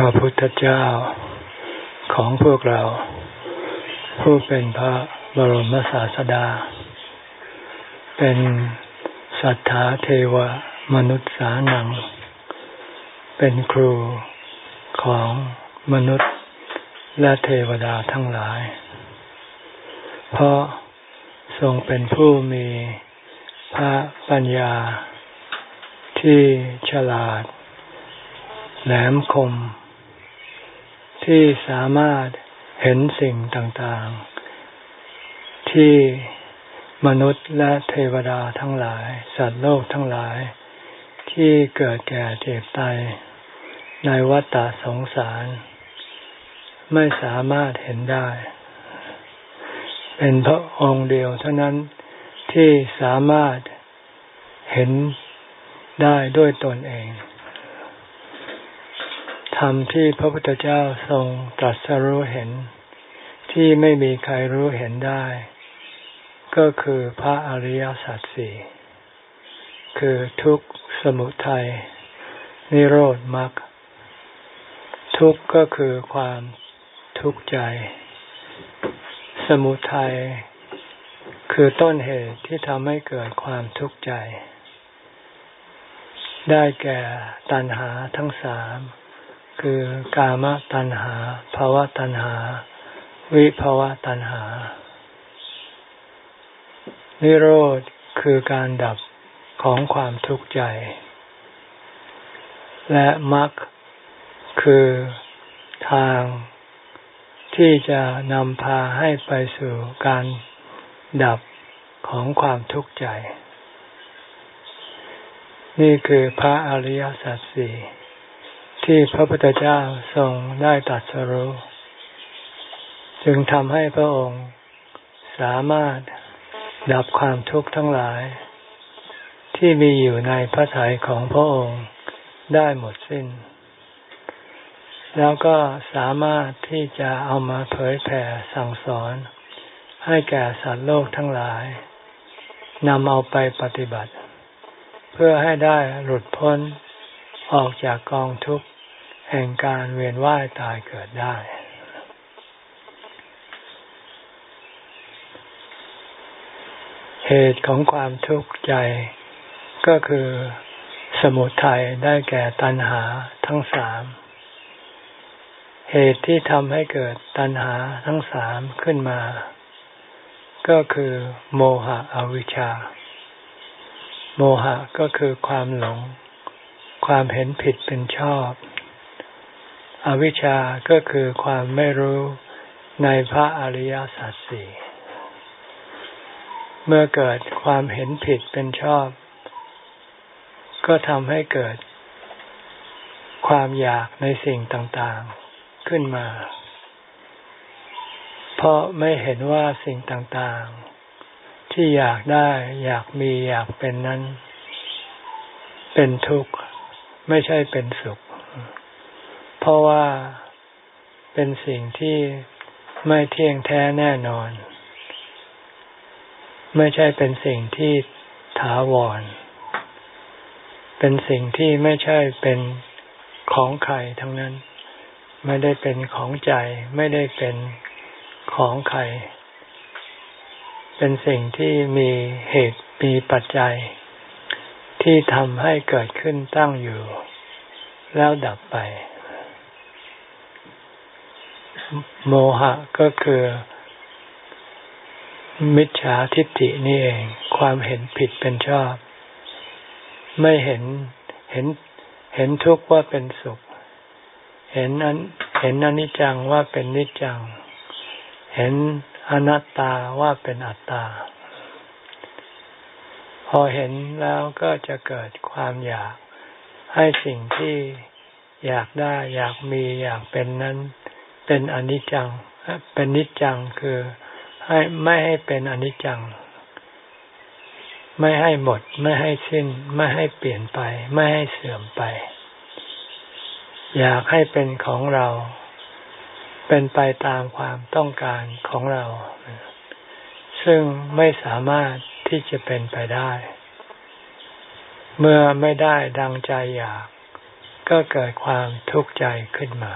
ระพุทธเจ้าของพวกเรา ผู้เป็นพระบรมศาสดา เป็นสัทธาเทวมนุษย์สานัง เป็นครูของมนุษย์และเทวดาทั้งหลาย เพราะทรงเป็นผู้มีพระปัญญาที่ฉลาด แหลมคม ที่สามารถเห็นสิ่งต่างๆ ที่มนุษย์และเทวดาทั้งหลาย สัตว์โลกทั้งหลาย ที่เกิดแก่เจ็บตายในวัฏฏะสงสาร ไม่สามารถเห็นได้ เป็นพระองค์เดียวเท่านั้นที่สามารถเห็นได้ด้วยตนเอง ธรรมที่พระพุทธเจ้าทรงตรัสรู้เห็น ที่ไม่มีใครรู้เห็นได้ ก็คือพระอริยสัจสี่คือทุกข์สมุทัยนิโรธมรรคทุกข์ก็คือความทุกข์ใจ สมุทัยคือต้นเหตุที่ทำให้เกิดความทุกข์ใจ ได้แก่ตัณหาทั้งสาม คือกามตัณหาภาวะตัณหา วิภาวะตัณหา นิโรธคือการดับของความทุกข์ใจ และมรรคคือทางที่จะนำพาให้ไปสู่การดับของความทุกข์ใจ นี่คือพระอริยสัจสี่ ที่พระพุทธเจ้าทรงได้ตรัสรู้จึงทำให้พระองค์สามารถดับความทุกข์ทั้งหลาย ที่มีอยู่ในพระทัยของพระองค์ได้หมดสิ้น แล้วก็สามารถที่จะเอามาเผยแผ่สั่งสอน ให้แก่สัตว์โลกทั้งหลายนำเอาไปปฏิบัติ เพื่อให้ได้หลุดพ้นออกจากกองทุกข์ แห่งการเวียนว่ายตายเกิดได้ เหตุของความทุกข์ใจก็คือสมุทัยได้แก่ตัณหาทั้งสาม เหตุที่ทำให้เกิดตัณหาทั้งสามขึ้นมา ก็คือโมหะอวิชชา โมหะก็คือความหลง ความเห็นผิดเป็นชอบ อวิชชาก็คือความไม่รู้ในพระอริยสัจสี่เมื่อเกิดความเห็นผิดเป็นชอบ ก็ทำให้เกิด ความอยากในสิ่งต่างๆขึ้นมา เพราะไม่เห็นว่าสิ่งต่างๆ ที่อยากได้ อยากมีอยากเป็นนั้น เป็นทุกข์ ไม่ใช่เป็นสุข ราะว่าเป็นสิ่งที่ไม่เที่ยงแท้แน่นอน ไม่ใช่เป็นสิ่งที่ถาวร เป็นสิ่งที่ไม่ใช่เป็นของใครทั้งนั้น ไม่ได้เป็นของใจ ไม่ได้เป็นของใคร เป็นสิ่งที่มีเหตุมีปัจจัย ที่ทำให้เกิดขึ้นตั้งอยู่ แล้วดับไป โมหะก็คือ มิจฉาทิฏฐินี่เอง ความเห็นผิดเป็นชอบ ไม่เห็นเห็นเห็นทุกข์ว่าเป็นสุข เห็นอันเห็นอนิจจังว่าเป็นนิจจัง เห็นอนัตตาว่าเป็นอัตตา พอเห็นแล้วก็จะเกิดความอยากให้สิ่งที่อยากได้อยากมีอยากเป็นนั้น เป็นอนิจจัง เป็นนิจจังคือให้ไม่ให้เป็นอนิจจัง ไม่ให้หมด ไม่ให้สิ้น ไม่ให้เปลี่ยนไป ไม่ให้เสื่อมไป อยากให้เป็นของเรา เป็นไปตามความต้องการของเรา ซึ่งไม่สามารถที่จะเป็นไปได้ เมื่อไม่ได้ดังใจอยาก ก็เกิดความทุกข์ใจขึ้นมา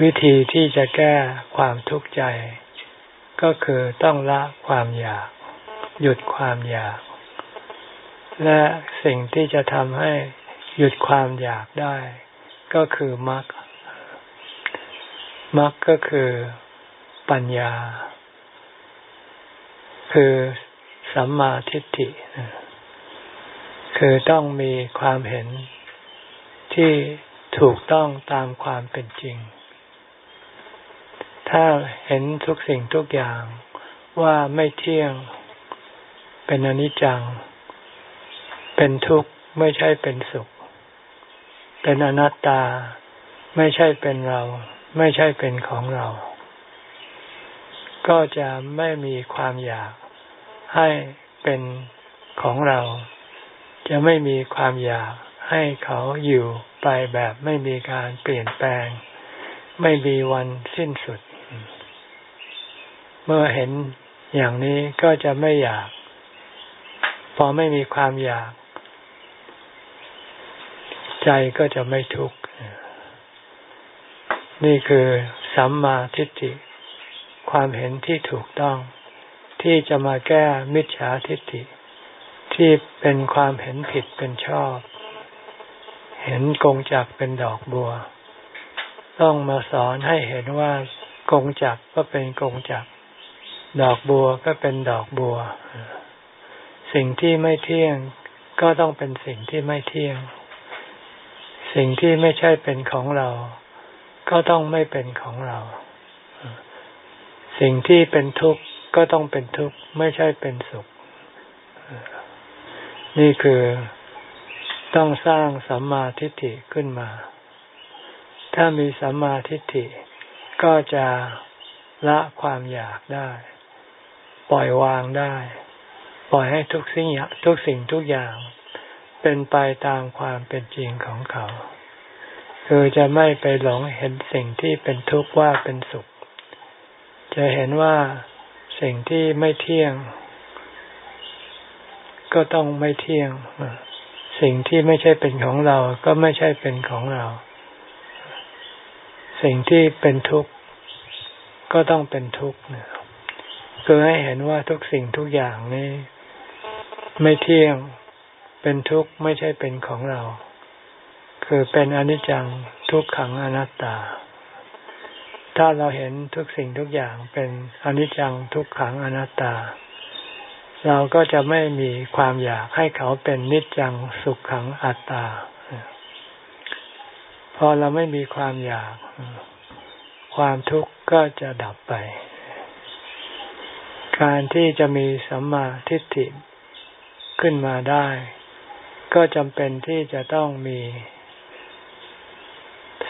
วิธีที่จะแก้ความทุกข์ใจ ก็คือต้องละความอยาก หยุดความอยาก และสิ่งที่จะทำให้หยุดความอยากได้ ก็คือมรรคมรรคก็คือปัญญา คือสัมมาทิฏฐิ คือต้องมีความเห็นที่ถูกต้องตามความเป็นจริง ถ้าเห็นทุกสิ่งทุกอย่างว่าไม่เที่ยง เป็นอนิจจัง เป็นทุกข์ไม่ใช่เป็นสุข เป็นอนัตตา ไม่ใช่เป็นเรา ไม่ใช่เป็นของเรา ก็จะไม่มีความอยากให้เป็นของเรา จะไม่มีความอยากให้เขาอยู่ไปแบบไม่มีการเปลี่ยนแปลง ไม่มีวันสิ้นสุด เมื่อเห็นอย่างนี้ก็จะไม่อยาก พอไม่มีความอยาก ใจก็จะไม่ทุกข์ นี่คือสัมมาทิฏฐิ ความเห็นที่ถูกต้อง ที่จะมาแก้มิจฉาทิฏฐิ ที่เป็นความเห็นผิดเป็นชอบ เห็นกงจักเป็นดอกบัว ต้องมาสอนให้เห็นว่ากงจักก็เป็นกงจัก ดอกบัวก็เป็นดอกบัว สิ่งที่ไม่เที่ยงก็ต้องเป็นสิ่งที่ไม่เที่ยง สิ่งที่ไม่ใช่เป็นของเรา ก็ต้องไม่เป็นของเรา สิ่งที่เป็นทุกข์ก็ต้องเป็นทุกข์ไม่ใช่เป็นสุข นี่คือต้องสร้างสัมมาทิฏฐิขึ้นมา ถ้ามีสัมมาทิฏฐิก็จะละความอยากได้ ปล่อยวางได้ ปล่อยให้ทุกสิ่งทุกสิ่งทุกอย่าง เป็นไปตามความเป็นจริงของเขา คือจะไม่ไปหลงเห็นสิ่งที่เป็นทุกข์ว่าเป็นสุข จะเห็นว่าสิ่งที่ไม่เที่ยง ก็ต้องไม่เที่ยง สิ่งที่ไม่ใช่เป็นของเราก็ไม่ใช่เป็นของเรา สิ่งที่เป็นทุกข์ก็ต้องเป็นทุกข์ คือให้เห็นว่าทุกสิ่งทุกอย่างนี้ ไม่เที่ยงเป็นทุกข์ไม่ใช่เป็นของเรา คือเป็นอนิจจังทุกขังอนัตตา ถ้าเราเห็นทุกสิ่งทุกอย่างเป็นอนิจจังทุกขังอนัตตา เราก็จะไม่มีความอยากให้เขาเป็นนิจจังสุขขังอัตตา พอเราไม่มีความอยาก ความทุกข์ก็จะดับไป การที่จะมีสัมมาทิฏฐิขึ้นมาได้ ก็จำเป็นที่จะต้องมี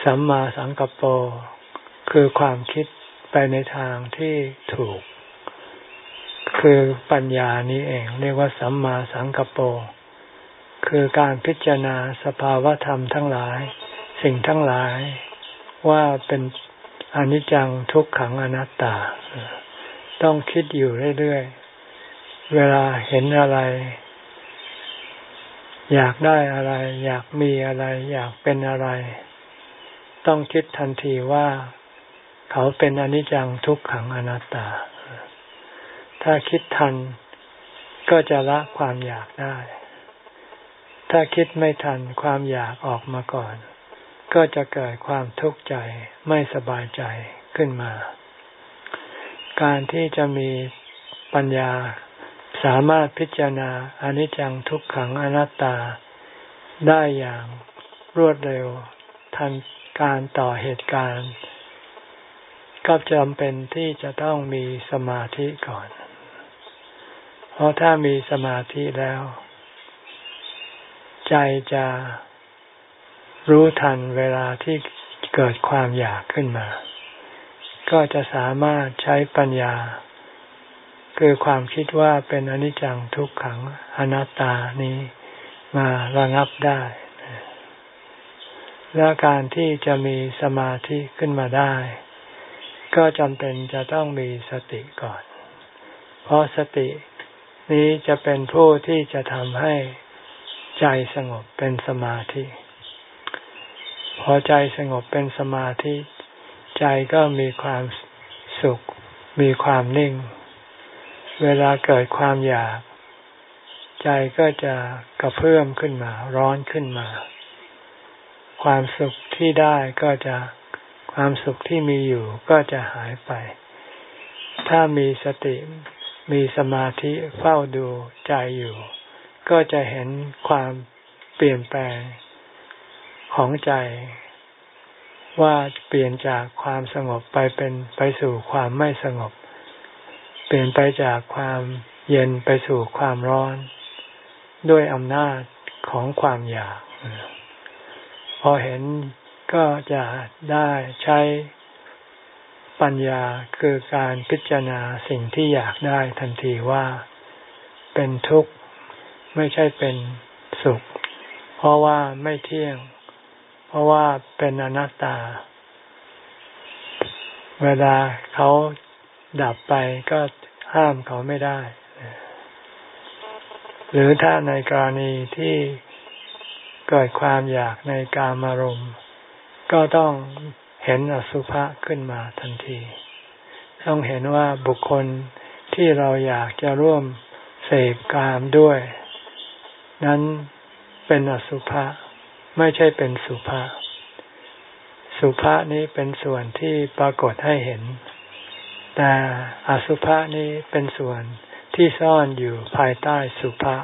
สัมมาสังกปโปคือความคิดไปในทางที่ถูก คือปัญญานี้เอง เรียกว่าสัมมาสังกปรคือการพิจารณาสภาวธรรมทั้งหลาย สิ่งทั้งหลายว่าเป็นอนิจจังทุกขังอนัตตา ต้องคิดอยู่เรื่อยๆ เวลาเห็นอะไร อยากได้อะไร อยากมีอะไร อยากเป็นอะไร ต้องคิดทันทีว่าเขาเป็นอนิจจังทุกขังอนัตตา ถ้าคิดทันก็จะละความอยากได้ ถ้าคิดไม่ทันความอยากออกมาก่อน ก็จะเกิดความทุกข์ใจไม่สบายใจขึ้นมา การที่จะมีปัญญาสามารถพิจารณาอนิจจังทุกขังอนัตตา ได้อย่างรวดเร็วทันการต่อเหตุการณ์ ก็จำเป็นที่จะต้องมีสมาธิก่อน เพราะถ้ามีสมาธิแล้ว ใจจะรู้ทันเวลาที่เกิดความอยากขึ้นมา ก็จะสามารถใช้ปัญญา คือความคิดว่าเป็นอนิจจังทุกขังอนัตตานี้มาระงับได้ และการที่จะมีสมาธิขึ้นมาได้ ก็จำเป็นจะต้องมีสติก่อน เพราะสตินี้จะเป็นผู้ที่จะทำให้ใจสงบเป็นสมาธิ พอใจสงบเป็นสมาธิ ใจก็มีความสุข มีความนิ่ง เวลาเกิดความอยาก ใจก็จะกระเพื่อมขึ้นมา ร้อนขึ้นมา ความสุขที่ได้ก็จะความสุขที่มีอยู่ก็จะหายไป ถ้ามีสติมีสมาธิเฝ้าดูใจอยู่ ก็จะเห็นความเปลี่ยนแปลงของใจ ว่าเปลี่ยนจากความสงบไปเป็นไปสู่ความไม่สงบ เปลี่ยนไปจากความเย็นไปสู่ความร้อน ด้วยอำนาจของความอยาก พอเห็นก็จะได้ใช้ปัญญาคือการพิจารณาสิ่งที่อยากได้ทันทีว่าเป็นทุกข์ไม่ใช่เป็นสุข เพราะว่าไม่เที่ยง เพราะว่าเป็นอนัตตา เวลาเขาดับไปก็ห้ามเขาไม่ได้ หรือถ้าในกรณีที่เกิดความอยากในการมารมณ์ ก็ต้องเห็นอสุภะขึ้นมาทันที ต้องเห็นว่าบุคคลที่เราอยากจะร่วมเสพกามด้วย นั้นเป็นอสุภะ ไม่ใช่เป็นสุภะสุภะนี้เป็นส่วนที่ปรากฏให้เห็น แต่อสุภะนี้เป็นส่วนที่ซ่อนอยู่ภายใต้สุภะ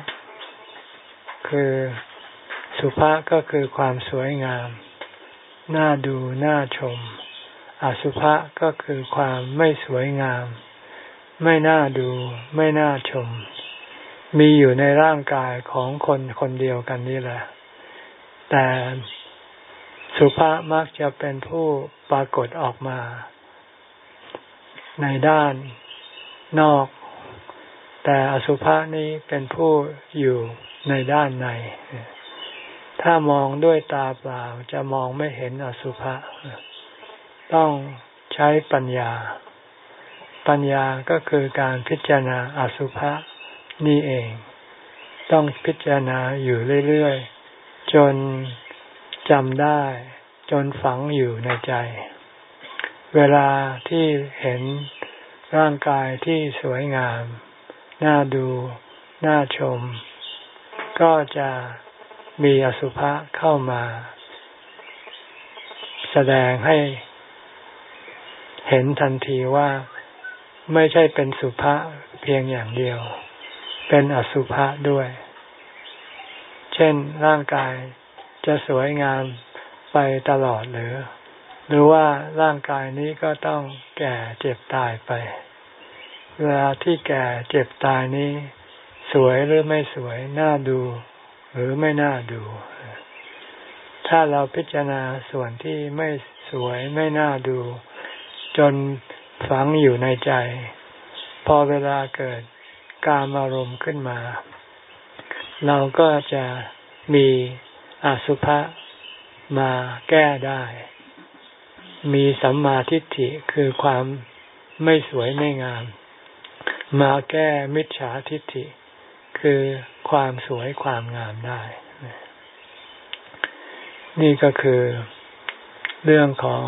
คือสุภะก็คือความสวยงาม น่าดู น่าชม อสุภะก็คือความไม่สวยงาม ไม่น่าดู ไม่น่าชม มีอยู่ในร่างกายของคนคนเดียวกันนี่แหละ แต่สุภาษมักจะเป็นผู้ปรากฏออกมา ในด้านนอก แต่อสุภะนี้เป็นผู้อยู่ในด้านใน ถ้ามองด้วยตาเปล่าจะมองไม่เห็นอสุภะต้องใช้ปัญญา ปัญญาก็คือการพิจารณาอสุภะนี่เอง ต้องพิจารณาอยู่เรื่อยๆ จนจำได้ จนฝังอยู่ในใจ เวลาที่เห็นร่างกายที่สวยงาม น่าดู น่าชม ก็จะมีอสุภะเข้ามา แสดงให้ เห็นทันทีว่าไม่ใช่เป็นสุภะเพียงอย่างเดียว เป็นอสุภะด้วย เช่นร่างกายจะสวยงามไปตลอดหรือ หรือว่าร่างกายนี้ก็ต้องแก่เจ็บตายไป เวลาที่แก่เจ็บตายนี้ สวยหรือไม่สวยน่าดู หรือไม่น่าดู ถ้าเราพิจารณาส่วนที่ไม่สวยไม่น่าดู จนฝังอยู่ในใจ พอเวลาเกิดการอารมณ์ขึ้นมา เราก็จะมีอสุภะมาแก้ได้ มีสัมมาทิฏฐิคือความไม่สวยไม่งาม มาแก้มิจฉาทิฏฐิ คือความสวยความงามได้ นี่ก็คือเรื่องของ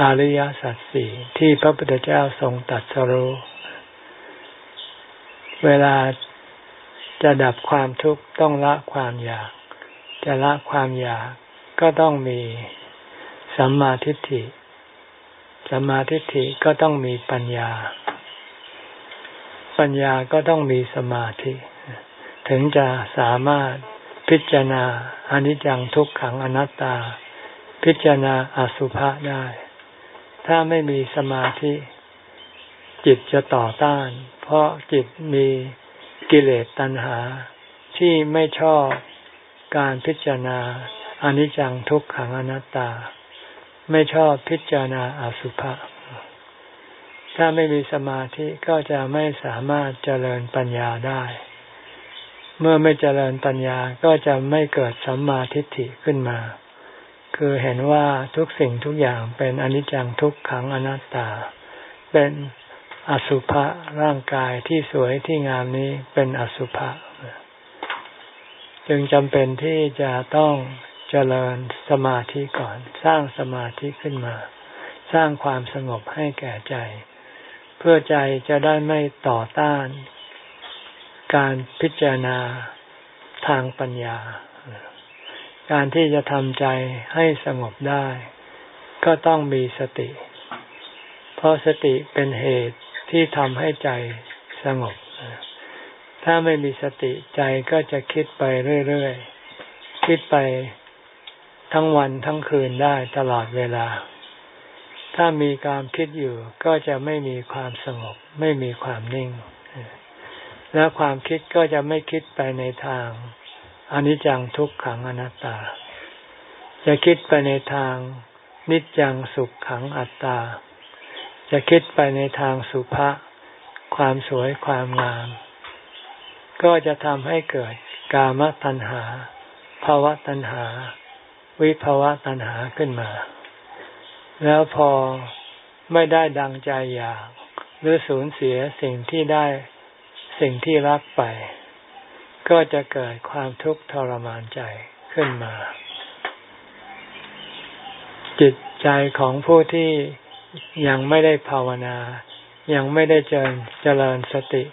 อริยสัจสี่ที่พระพุทธเจ้าทรงตัดสรู้เวลา จะดับความทุกข์ต้องละความอยาก จะละความอยากก็ต้องมีสัมมาทิฏฐิ สัมมาทิฏฐิก็ต้องมีปัญญา ปัญญาก็ต้องมีสมาธิ ถึงจะสามารถพิจารณาอนิจจังทุกขังอนัตตา พิจารณาอสุภะได้ ถ้าไม่มีสมาธิ จิตจะต่อต้าน เพราะจิตมี กิเลสตัณหาที่ไม่ชอบการพิจารณาอนิจจังทุกขังอนัตตา ไม่ชอบพิจารณาอสุภะถ้าไม่มีสมาธิก็จะไม่สามารถเจริญปัญญาได้ เมื่อไม่เจริญปัญญาก็จะไม่เกิดสัมมาทิฏฐิขึ้นมา คือเห็นว่าทุกสิ่งทุกอย่างเป็นอนิจจังทุกขังอนัตตา เป็น อสุภะร่างกายที่สวยที่งามนี้เป็นอสุภะจึงจำเป็นที่จะต้องเจริญสมาธิก่อน สร้างสมาธิขึ้นมา สร้างความสงบให้แก่ใจ เพื่อใจจะได้ไม่ต่อต้าน การพิจารณาทางปัญญา การที่จะทำใจให้สงบได้ ก็ต้องมีสติ เพราะสติเป็นเหตุ ที่ทำให้ใจสงบ ถ้าไม่มีสติใจก็จะคิดไปเรื่อยๆ คิดไปทั้งวันทั้งคืนได้ตลอดเวลา ถ้ามีการคิดอยู่ก็จะไม่มีความสงบ ไม่มีความนิ่ง และความคิดก็จะไม่คิดไปในทางอนิจจังทุกขังอนัตตา จะคิดไปในทางนิจจังสุขขังอัตตา จะคิดไปในทางสุภาความสวยความงาม ก็จะทำให้เกิดกามตัณหาภาวะตัณหา วิภาวะตัณหาขึ้นมา แล้วพอไม่ได้ดังใจอยาก หรือสูญเสียสิ่งที่ได้สิ่งที่รักไป ก็จะเกิดความทุกข์ทรมานใจขึ้นมา จิตใจของผู้ที่ ยังไม่ได้ภาวนา ยังไม่ได้เจริญเจริญสติ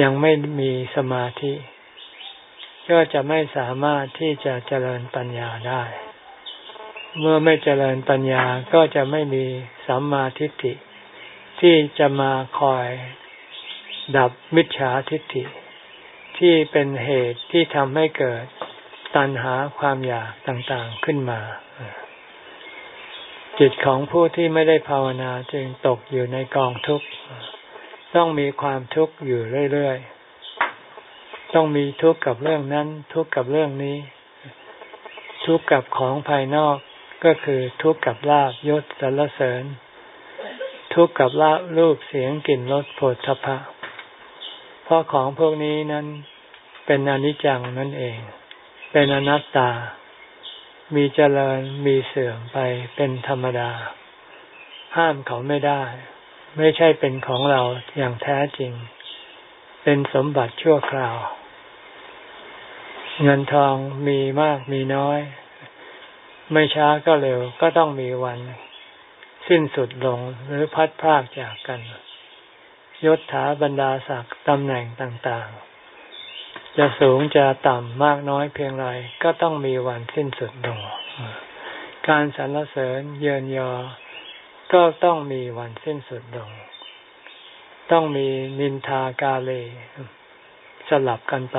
ยังไม่มีสมาธิ ก็จะไม่สามารถที่จะเจริญปัญญาได้ เมื่อไม่เจริญปัญญาก็จะไม่มีสัมมาทิฏฐิ ที่จะมาคอยดับมิจฉาทิฏฐิ ที่เป็นเหตุที่ทำให้เกิดตัณหาความอยากต่างๆขึ้นมา จิตของผู้ที่ไม่ได้ภาวนาจึงตกอยู่ในกองทุกข์ ต้องมีความทุกข์อยู่เรื่อยๆ ต้องมีทุกข์กับเรื่องนั้น ทุกข์กับเรื่องนี้ ทุกข์กับของภายนอกก็คือทุกข์กับลาบยศสรรเสริญ ทุกข์กับลาบรูปเสียงกลิ่นรสโผฏฐพะเพราะของพวกนี้นั้นเป็นอนิจจังนั่นเอง เป็นอนัตตา มีเจริญมีเสื่อมไปเป็นธรรมดา ห้ามเขาไม่ได้ ไม่ใช่เป็นของเราอย่างแท้จริง เป็นสมบัติชั่วคราว เงินทองมีมากมีน้อย ไม่ช้าก็เร็วก็ต้องมีวัน สิ้นสุดลงหรือพัดพรากจากกัน ยศถาบรรดาศักดิ์ตำแหน่งต่างๆ จะสูงจะต่ำมากน้อยเพียงไรก็ต้องมีวันสิ้นสุดลงการสรรเสริญเยินยอ ก็ต้องมีวันสิ้นสุดลง ต้องมีนินทากาเล สลับกันไป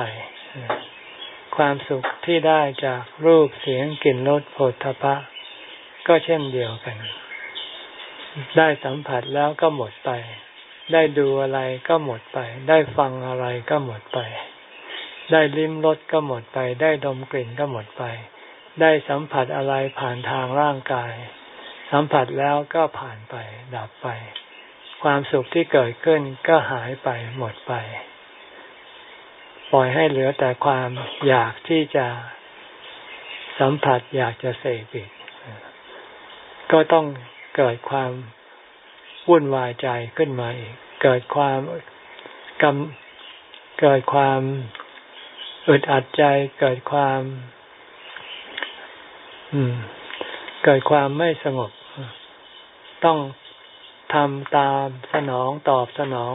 ความสุขที่ได้จากรูปเสียงกลิ่นรสโผฏฐพะ ก็เช่นเดียวกัน ได้สัมผัสแล้วก็หมดไป ได้ดูอะไรก็หมดไป ได้ฟังอะไรก็หมดไป ได้ลิ้มรสก็หมดไป ได้ดมกลิ่นก็หมดไป ได้สัมผัสอะไรผ่านทางร่างกาย สัมผัสแล้วก็ผ่านไป ดับไป ความสุขที่เกิดขึ้นก็หายไปหมดไป ปล่อยให้เหลือแต่ความอยากที่จะสัมผัสอยากจะเสพอีกก็ต้องเกิดความวุ่นวายใจขึ้นมาอีก เกิดความกำเกิดความ อึดอัดใจเกิดความ อืม เกิดความไม่สงบ ต้องทำตามสนองตอบสนอง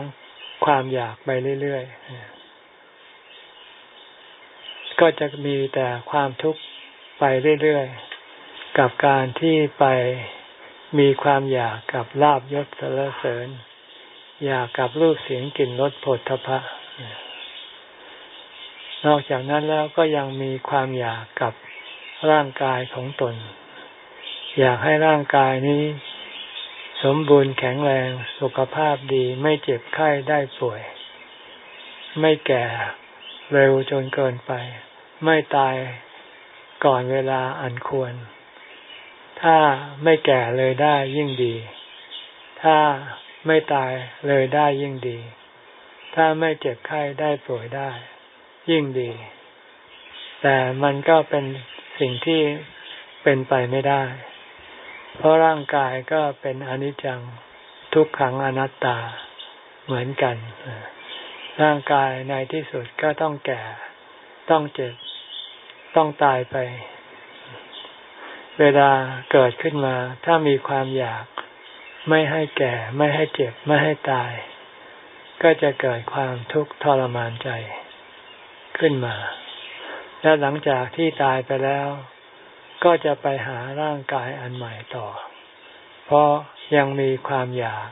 ความอยากไปเรื่อยๆ ก็จะมีแต่ความทุกข์ไปเรื่อยๆ กับการที่ไปมีความอยากกับลาบยศสรรเสริญ อยากกับรูปเสียงกลิ่นรสผลทพะ นอกจากนั้นแล้วก็ยังมีความอยากกับร่างกายของตน อยากให้ร่างกายนี้ สมบูรณ์แข็งแรงสุขภาพดีไม่เจ็บไข้ได้ป่วย ไม่แก่เร็วจนเกินไป ไม่ตายก่อนเวลาอันควร ถ้าไม่แก่เลยได้ยิ่งดี ถ้าไม่ตายเลยได้ยิ่งดี ถ้าไม่เจ็บไข้ได้ป่วยได้ ยิ่งดี แต่มันก็เป็นสิ่งที่เป็นไปไม่ได้ เพราะร่างกายก็เป็นอนิจจังทุกขังอนัตตาเหมือนกัน ร่างกายในที่สุดก็ต้องแก่ ต้องเจ็บ ต้องตายไป เวลาเกิดขึ้นมา ถ้ามีความอยากไม่ให้แก่ ไม่ให้เจ็บ ไม่ให้ตาย ก็จะเกิดความทุกข์ทรมานใจ ขึ้นมา และหลังจากที่ตายไปแล้ว ก็จะไปหาร่างกายอันใหม่ต่อ เพราะยังมีความอยาก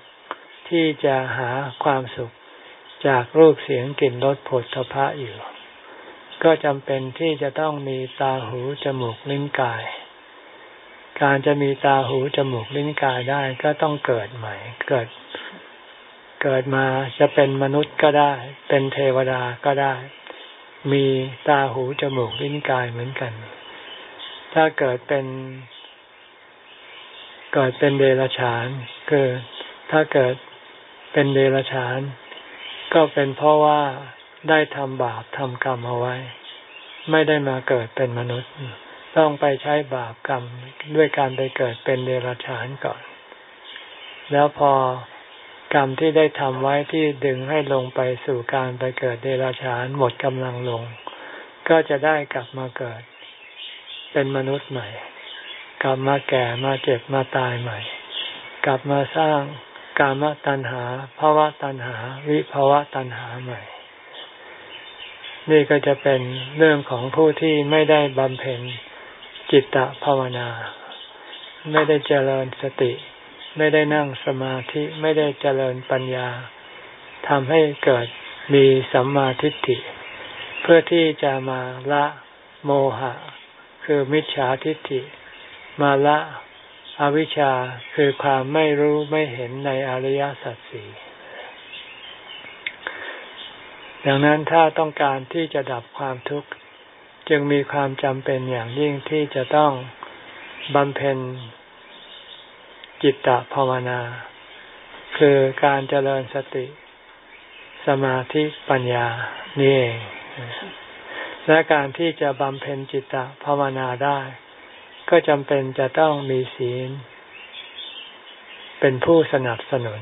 ที่จะหาความสุขจากรูปเสียงกลิ่นรสผลทพะอยู่ ก็จำเป็นที่จะต้องมีตาหูจมูกลิ้นกาย การจะมีตาหูจมูกลิ้นกายได้ก็ต้องเกิดใหม่ เกิด เกิดมาจะเป็นมนุษย์ก็ได้ เป็นเทวดาก็ได้ มีตาหูจมูกลิ้นกายเหมือนกัน ถ้าเกิดเป็น เกิดเป็นเดรัจฉานคือถ้าเกิดเป็นเดรัจฉาน ก็เป็นเพราะว่าได้ทำบาปทำกรรมเอาไว้ ไม่ได้มาเกิดเป็นมนุษย์ ต้องไปใช้บาปกรรมด้วยการไปเกิดเป็นเดรัจฉานก่อน แล้วพอ กรรมที่ได้ทำไว้ที่ดึงให้ลงไปสู่การไปเกิดเดรัจฉานหมดกำลังลง ก็จะได้กลับมาเกิด เป็นมนุษย์ใหม่ กลับมาแก่มาเจ็บมาตายใหม่ กลับมาสร้างกามตัณหาภาวะตัณหา วิภาวะตัณหาใหม่ นี่ก็จะเป็นเรื่องของผู้ที่ไม่ได้บำเพ็ญจิตตภาวนา ไม่ได้เจริญสติ ไม่ได้นั่งสมาธิไม่ได้เจริญปัญญาทำให้เกิดมีสัมมาทิฏฐิ เพื่อที่จะมาละโมหะ คือมิจฉาทิฏฐิ มาละอวิชชาคือความไม่รู้ไม่เห็นในอริยสัจสี่ดังนั้นถ้าต้องการที่จะดับความทุกข์ จึงมีความจำเป็นอย่างยิ่งที่จะต้องบำเพ็ญ จิตตภาวนา คือการเจริญสติ สมาธิปัญญานี่เองและการที่จะบำเพ็ญจิตตภาวนาได้ ก็จำเป็นจะต้องมีศีล เป็นผู้สนับสนุน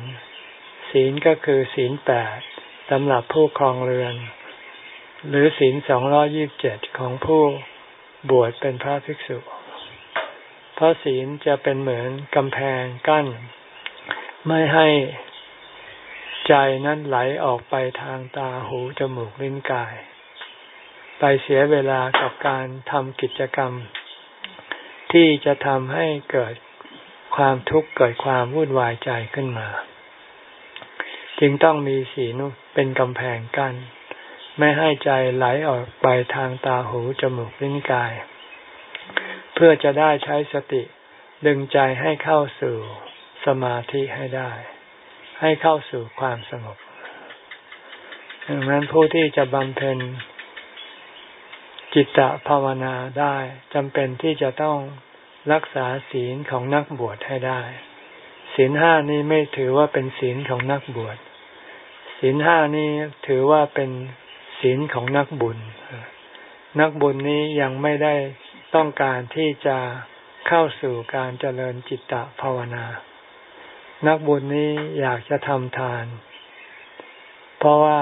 ศีลก็คือศีลแปดสำหรับผู้ครองเรือน หรือศีลสองร้อยิบเจ็ดของผู้บวชเป็นพระภิกษุ เพราะศีลจะเป็นเหมือนกำแพงกั้น ไม่ให้ใจนั้นไหลออกไปทางตาหูจมูกลิ้นกาย ไปเสียเวลากับการทำกิจกรรม ที่จะทำให้เกิดความทุกข์เกิดความวุ่นวายใจขึ้นมา จึงต้องมีศีลเป็นกำแพงกัน้น ไม่ให้ใจไหลออกไปทางตาหูจมูกลิ้นกาย เพื่อจะได้ใช้สติดึงใจให้เข้าสู่สมาธิให้ได้ ให้เข้าสู่ความสงบดังนั้นผู้ที่จะบำเพ็ญจิตตภาวนาได้จำเป็นที่จะต้องรักษาศีลของนักบวชให้ได้ ศีลห้านี้ไม่ถือว่าเป็นศีลของนักบวช ศีลห้านี้ถือว่าเป็นศีลของนักบุญ นักบุญนี้ยังไม่ได้ ต้องการที่จะเข้าสู่การเจริญจิตตภาวนา นักบุญนี้อยากจะทำทาน เพราะว่า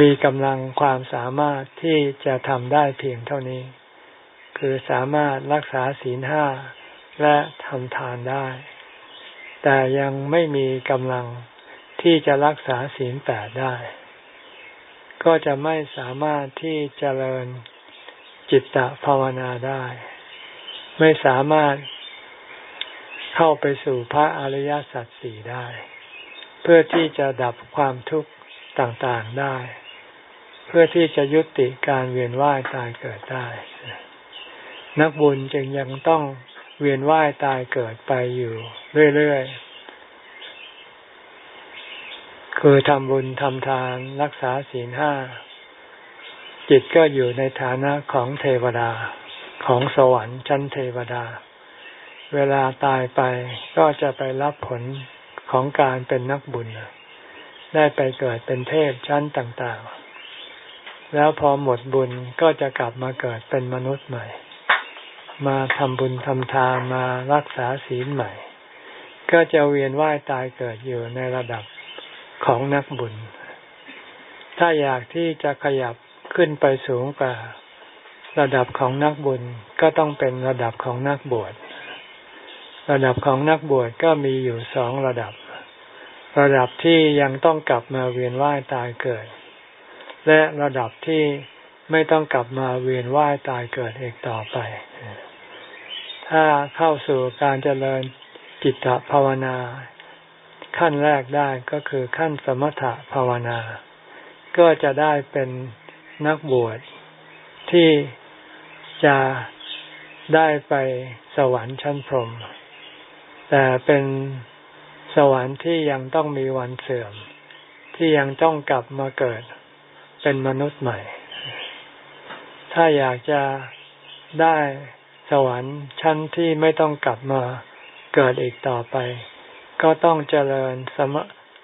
มีกำลังความสามารถที่จะทำได้เพียงเท่านี้ คือสามารถรักษาศีลห้าและทำทานได้ แต่ยังไม่มีกำลังที่จะรักษาศีลแปดได้ ก็จะไม่สามารถที่จเจริญ จิตตภาวนาได้ ไม่สามารถเข้าไปสู่พระอริยสัจสี่ได้ เพื่อที่จะดับความทุกข์ต่างๆได้ เพื่อที่จะยุติการเวียนว่ายตายเกิดได้ นักบุญจึงยังต้องเวียนว่ายตายเกิดไปอยู่เรื่อยๆ คือทำบุญทำทานรักษาศีลห้า จิตก็อยู่ในฐานะของเทวดา ของสวรรค์ชั้นเทวดา เวลาตายไปก็จะไปรับผลของการเป็นนักบุญ ได้ไปเกิดเป็นเทพชั้นต่างๆ แล้วพอหมดบุญก็จะกลับมาเกิดเป็นมนุษย์ใหม่ มาทำบุญทำทานมารักษาศีลใหม่ ก็จะเวียนว่ายตายเกิดอยู่ในระดับของนักบุญ ถ้าอยากที่จะขยับ ขึ้นไปสูงกว่าระดับของนักบุญก็ต้องเป็นระดับของนักบวช ระดับของนักบวชก็มีอยู่สองระดับ ระดับที่ยังต้องกลับมาเวียนว่ายตายเกิด และระดับที่ไม่ต้องกลับมาเวียนว่ายตายเกิดอีกต่อไป ถ้าเข้าสู่การเจริญจิตภาวนา ขั้นแรกได้ก็คือขั้นสมถภาวนา ก็จะได้เป็น นักบวชที่จะได้ไปสวรรค์ชั้นพรหมแต่เป็นสวรรค์ที่ยังต้องมีวันเสื่อม ที่ยังต้องกลับมาเกิดเป็นมนุษย์ใหม่ ถ้าอยากจะได้สวรรค์ชั้นที่ไม่ต้องกลับมาเกิดอีกต่อไป ก็ต้องเจริญสม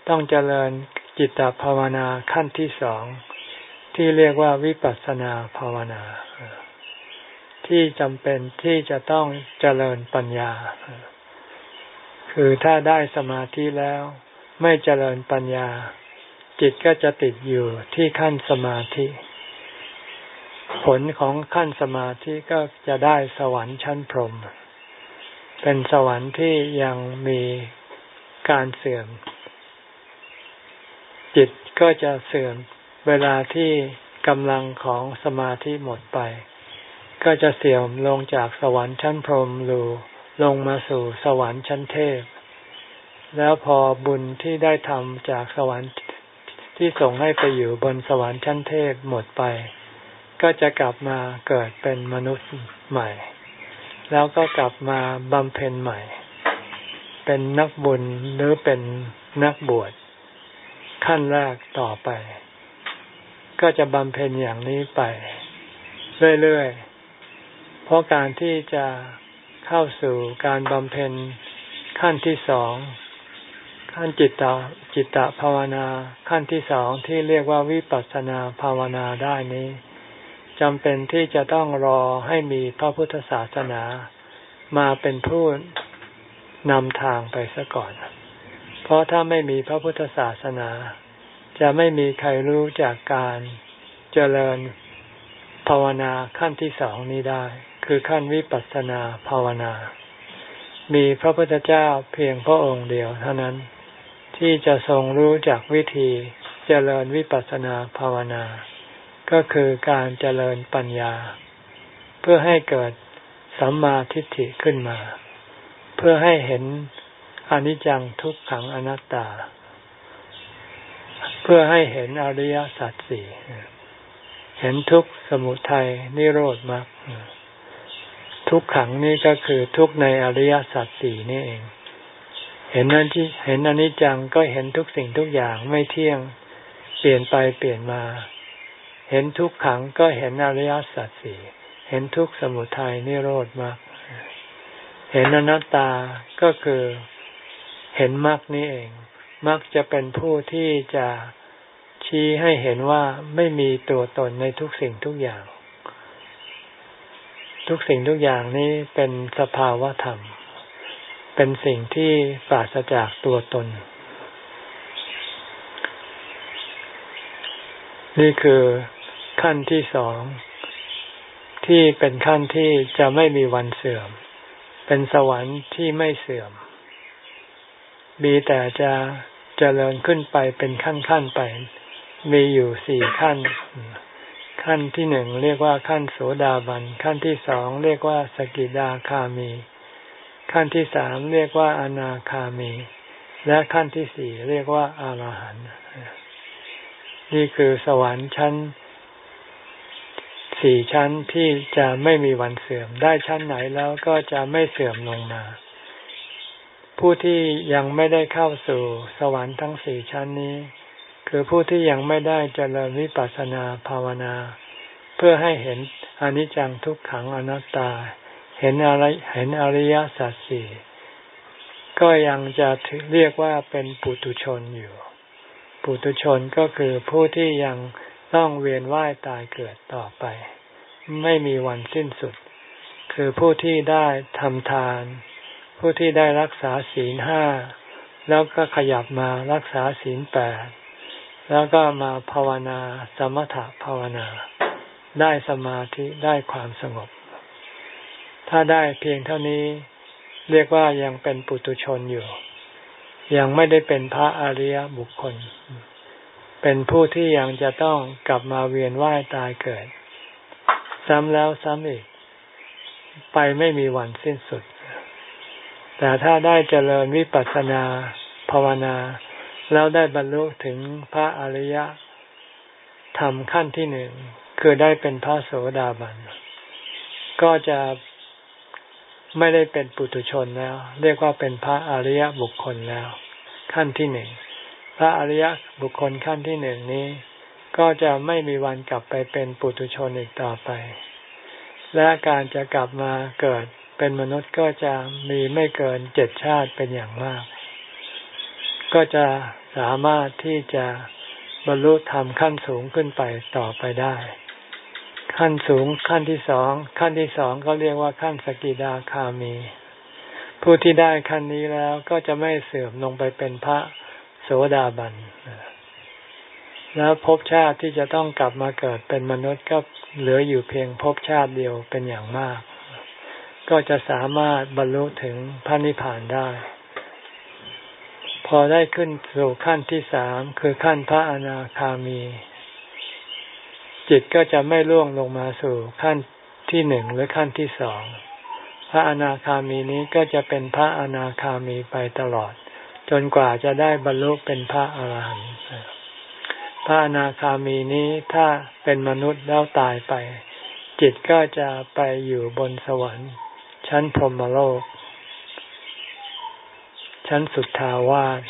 ต้องเจริญจิตตภาวนาขั้นที่สอง ที่เรียกว่าวิปัสสนาภาวนา ที่จำเป็นที่จะต้องเจริญปัญญา คือถ้าได้สมาธิแล้ว ไม่เจริญปัญญา จิตก็จะติดอยู่ที่ขั้นสมาธิ ผลของขั้นสมาธิก็จะได้สวรรค์ชั้นพรหมเป็นสวรรค์ที่ยังมีการเสื่อม จิตก็จะเสื่อม เวลาที่กำลังของสมาธิหมดไป ก็จะเสื่อมลงจากสวรรค์ชั้นพรหมลูลงมาสู่สวรรค์ชั้นเทพ แล้วพอบุญที่ได้ทำจากสวรรค์ที่ส่งให้ไปอยู่บนสวรรค์ชั้นเทพหมดไป ก็จะกลับมาเกิดเป็นมนุษย์ใหม่ แล้วก็กลับมาบำเพ็ญใหม่ เป็นนักบุญหรือเป็นนักบวชขั้นแรกต่อไป ก็จะบำเพ็ญอย่างนี้ไป เรื่อยๆ เพราะการที่จะเข้าสู่การบำเพ็ญขั้นที่สองขั้นจิตตจิตตภาวนาขั้นที่สองที่เรียกว่าวิปัสสนาภาวนาได้นี้จำเป็นที่จะต้องรอให้มีพระพุทธศาสนา มาเป็นผู้นำทางไปซะก่อน เพราะถ้าไม่มีพระพุทธศาสนา จะไม่มีใครรู้จากการเจริญภาวนาขั้นที่สองนี้ได้ คือขั้นวิปัสสนาภาวนา มีพระพุทธเจ้าเพียงพระองค์เดียวเท่านั้น ที่จะทรงรู้จากวิธีเจริญวิปัสสนาภาวนา ก็คือการเจริญปัญญา เพื่อให้เกิดสัมมาทิฏฐิขึ้นมา เพื่อให้เห็นอนิจจังทุกขังอนัตตา เพื่อให้เห็นอริยสัจสี่เห็นทุกสมุทัยนิโรธมรรคทุกขังนี่ก็คือทุกในอริยสัจสี่นี่เอง เห็นนั้นที่เห็นอนิจจังก็เห็นทุกสิ่งทุกอย่างไม่เที่ยงเปลี่ยนไปเปลี่ยนมา เห็นทุกขังก็เห็นอริยสัจสี่เห็นทุกสมุทัยนิโรธมรรคเห็นอนัตตาก็คือเห็นมรรคนี้เอง มักจะเป็นผู้ที่จะชี้ให้เห็นว่าไม่มีตัวตนในทุกสิ่งทุกอย่าง ทุกสิ่งทุกอย่างนี้เป็นสภาวะธรรม เป็นสิ่งที่ปราศจากตัวตน นี่คือขั้นที่สองที่เป็นขั้นที่จะไม่มีวันเสื่อม เป็นสวรรค์ที่ไม่เสื่อม มีแต่จะเจริญขึ้นไปเป็นขั้นขั้นไป มีอยู่สี่ขั้น ขั้นที่หนึ่งเรียกว่าขั้นโสดาบัน ขั้นที่สองเรียกว่าสกิดาคามี ขั้นที่สามเรียกว่าอนาคามี และขั้นที่สี่เรียกว่าอารหันต์นี่คือสวรรค์ชั้นสี่ชั้นที่จะไม่มีวันเสื่อม ได้ชั้นไหนแล้วก็จะไม่เสื่อมลงมา ผู้ที่ยังไม่ได้เข้าสู่สวรรค์ทั้งสี่ชั้นนี้ คือผู้ที่ยังไม่ได้เจริญวิปัสสนาภาวนา เพื่อให้เห็นอนิจจังทุกขังอนัตตา เห็นอะไรเห็นอริยสัจสี่ก็ยังจะเรียกว่าเป็นปุตุชนอยู่ ปุตุชนก็คือผู้ที่ยังต้องเวียนว่ายตายเกิดต่อไป ไม่มีวันสิ้นสุด คือผู้ที่ได้ทำทาน ผู้ที่ได้รักษาศีลห้าแล้วก็ขยับมารักษาศีลแปดแล้วก็มาภาวนาสมถะภาวนา ได้สมาธิได้ความสงบ ถ้าได้เพียงเท่านี้ เรียกว่ายังเป็นปุตุชนอยู่ ยังไม่ได้เป็นพระอริยบุคคล เป็นผู้ที่ยังจะต้องกลับมาเวียนว่ายตายเกิด ซ้ำแล้วซ้ำอีก ไปไม่มีวันสิ้นสุด แต่ถ้าได้เจริญวิปัสสนาภาวนา แล้วได้บรรลุถึงพระอริยธรรมขั้นที่หนึ่งคือได้เป็นพระโสดาบัน ก็จะไม่ได้เป็นปุถุชนแล้ว เรียกว่าเป็นพระอริยบุคคลแล้ว ขั้นที่หนึ่งพระอริยบุคคลขั้นที่หนึ่งนี้ ก็จะไม่มีวันกลับไปเป็นปุถุชนอีกต่อไป และการจะกลับมาเกิด เป็นมนุษย์ก็จะมีไม่เกินเจ็ดชาติเป็นอย่างมาก ก็จะสามารถที่จะบรรลุธรรมขั้นสูงขึ้นไปต่อไปได้ ขั้นสูงขั้นที่สองขั้นที่สองก็เรียกว่าขั้นสกิดาคามี ผู้ที่ได้ขั้นนี้แล้วก็จะไม่เสื่อมลงไปเป็นพระโสดาบันแล้วภพชาติที่จะต้องกลับมาเกิดเป็นมนุษย์ก็เหลืออยู่เพียงภพชาติเดียวเป็นอย่างมาก ก็จะสามารถบรรลุถึงพระนิพพานได้ พอได้ขึ้นสู่ขั้นที่สามคือขั้นพระอนาคามี จิตก็จะไม่ล่วงลงมาสู่ขั้นที่หนึ่งหรือขั้นที่สองพระอนาคามีนี้ก็จะเป็นพระอนาคามีไปตลอด จนกว่าจะได้บรรลุเป็นพระอรหันต์พระอนาคามีนี้ถ้าเป็นมนุษย์แล้วตายไป จิตก็จะไปอยู่บนสวรรค์ ชั้นพรหมโลก ชั้นสุดทาวาส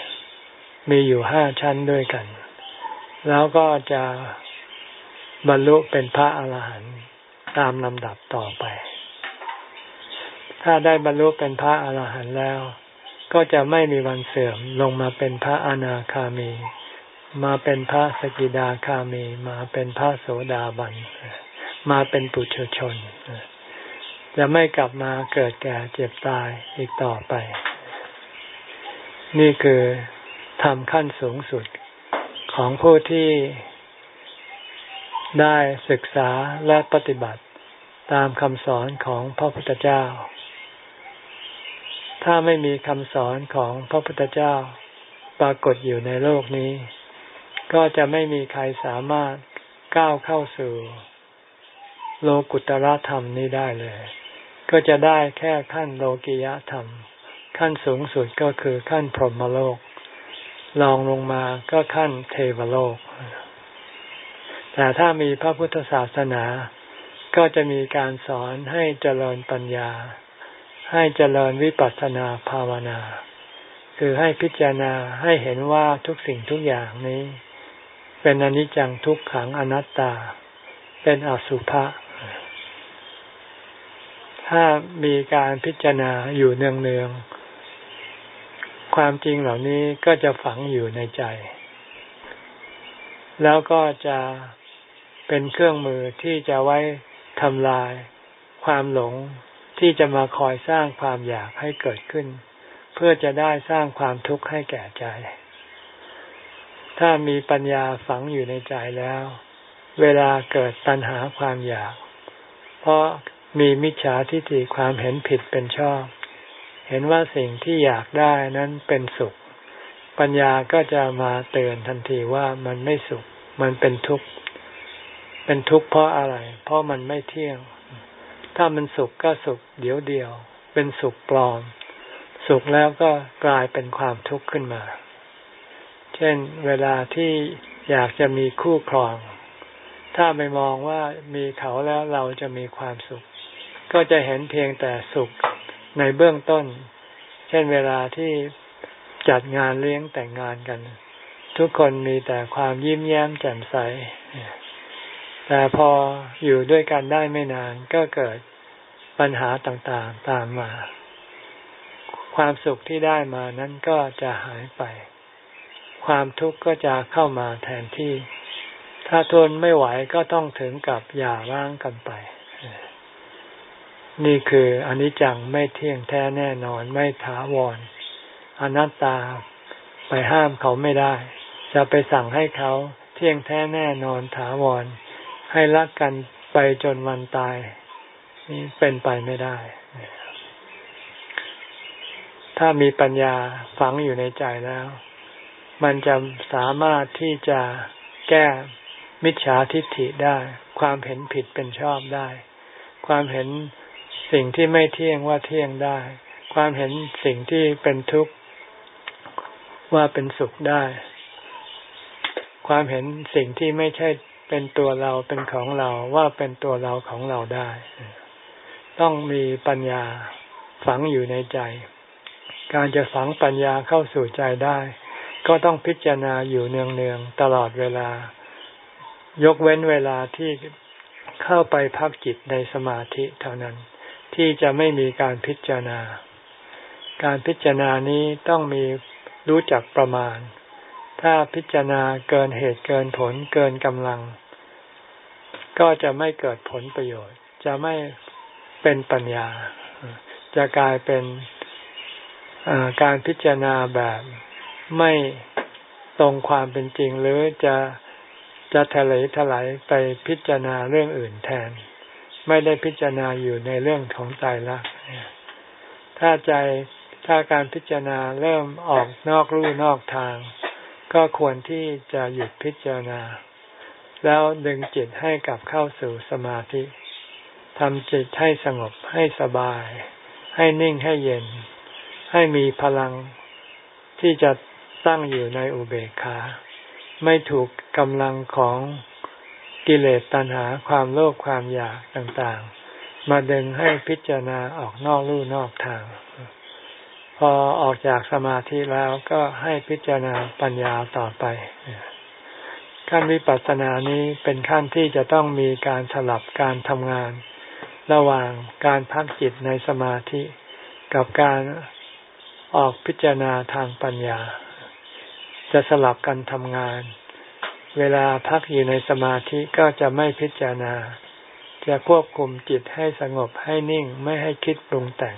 มีอยู่ห้าชั้นด้วยกัน แล้วก็จะบรรลุเป็นพระอาหารหันต์ตามลำดับต่อไป ถ้าได้บรรลุเป็นพระอาหารหันต์แล้ว ก็จะไม่มีวันเสื่อมลงมาเป็นพระอนาคามี มาเป็นพระสกิดาคามี มาเป็นพระโสดาบัน มาเป็นปุถุชน จะไม่กลับมาเกิดแก่เจ็บตายอีกต่อไป นี่คือทำขั้นสูงสุดของผู้ที่ได้ศึกษาและปฏิบัติตามคำสอนของพระพุทธเจ้า ถ้าไม่มีคำสอนของพระพุทธเจ้าปรากฏอยู่ในโลกนี้ ก็จะไม่มีใครสามารถก้าวเข้าสู่ โลกุตรธรรมนี้ได้เลย ก็จะได้แค่ขั้นโลกิยธรรม ขั้นสูงสุดก็คือขั้นพรหมโลกลองลงมาก็ขั้นเทวโลก แต่ถ้ามีพระพุทธศาสนา ก็จะมีการสอนให้เจริญปัญญา ให้เจริญวิปัสสนาภาวนา คือให้พิจารณาให้เห็นว่าทุกสิ่งทุกอย่างนี้ เป็นอนิจจังทุกขังอนัตตา เป็นอสุภะ ถ้ามีการพิจารณาอยู่เนืองๆ ความจริงเหล่านี้ก็จะฝังอยู่ในใจ แล้วก็จะเป็นเครื่องมือที่จะไว้ทำลายความหลงที่จะมาคอยสร้างความอยากให้เกิดขึ้น เพื่อจะได้สร้างความทุกข์ให้แก่ใจ ถ้ามีปัญญาฝังอยู่ในใจแล้ว เวลาเกิดตัณหาความอยาก เพราะ มีมิจฉาทิฏฐิความเห็นผิดเป็นชอบ เห็นว่าสิ่งที่อยากได้นั้นเป็นสุข ปัญญาก็จะมาเตือนทันทีว่ามันไม่สุข มันเป็นทุกข์ เป็นทุกข์เพราะอะไร เพราะมันไม่เที่ยง ถ้ามันสุขก็สุข เดี๋ยวเดียว เป็นสุขปลอม สุขแล้วก็กลายเป็นความทุกข์ขึ้นมา เช่น เวลาที่อยากจะมีคู่ครอง ถ้าไม่มองว่ามีเขาแล้วเราจะมีความสุข ก็จะเห็นเพียงแต่สุขในเบื้องต้น เช่นเวลาที่จัดงานเลี้ยงแต่งงานกัน ทุกคนมีแต่ความยิ้มแย้มแจ่มใส แต่พออยู่ด้วยกันได้ไม่นานก็เกิดปัญหาต่างๆตามมา ความสุขที่ได้มานั้นก็จะหายไป ความทุกข์ก็จะเข้ามาแทนที่ ถ้าทนไม่ไหวก็ต้องถึงกับหย่าร้างกันไป นี่คืออนิจจังไม่เที่ยงแท้แน่นอนไม่ถาวรอนัตตาไปห้ามเขาไม่ได้ จะไปสั่งให้เขาเที่ยงแท้แน่นอนถาวร ให้รักกันไปจนวันตาย นี่เป็นไปไม่ได้ ถ้ามีปัญญาฝังอยู่ในใจแล้ว มันจะสามารถที่จะแก้มิจฉาทิฏฐิได้ ความเห็นผิดเป็นชอบได้ ความเห็น สิ่งที่ไม่เที่ยงว่าเที่ยงได้ ความเห็นสิ่งที่เป็นทุกข์ว่าเป็นสุขได้ ความเห็นสิ่งที่ไม่ใช่เป็นตัวเราเป็นของเราว่าเป็นตัวเราของเราได้ ต้องมีปัญญาฝังอยู่ในใจ การจะฝังปัญญาเข้าสู่ใจได้ ก็ต้องพิจารณาอยู่เนืองๆตลอดเวลา ยกเว้นเวลาที่เข้าไปพักจิตในสมาธิเท่านั้น ที่จะไม่มีการพิจารณา การพิจารณานี้ต้องมีรู้จักประมาณ ถ้าพิจารณาเกินเหตุเกินผลเกินกำลัง ก็จะไม่เกิดผลประโยชน์ จะไม่เป็นปัญญา จะกลายเป็นการพิจารณาแบบไม่ตรงความเป็นจริงหรือจะจะทะเลถลายไปพิจารณาเรื่องอื่นแทน ไม่ได้พิจารณาอยู่ในเรื่องของใจละถ้าใจถ้าการพิจารณาเริ่มออกนอกรูนอกทาง ก็ควรที่จะหยุดพิจารณา แล้วดึงจิตให้กลับเข้าสู่สมาธิทำจิตให้สงบให้สบาย ให้นิ่งให้เย็น ให้มีพลังที่จะตั้งอยู่ในอุเบกขา ไม่ถูกกำลังของ กิเลสตัณหาความโลภความอยากต่างๆ มาดึงให้พิจารณาออกนอกลู่นอกทาง พอออกจากสมาธิแล้วก็ให้พิจารณาปัญญาต่อไป ขั้นวิปัสสนานี้เป็นขั้นที่จะต้องมีการสลับการทำงาน ระหว่างการพักจิตในสมาธิกับการออกพิจารณาทางปัญญา จะสลับกันทำงาน เวลาพักอยู่ในสมาธิก็จะไม่พิจารณา จะควบคุมจิตให้สงบให้นิ่งไม่ให้คิดปรุงแต่ง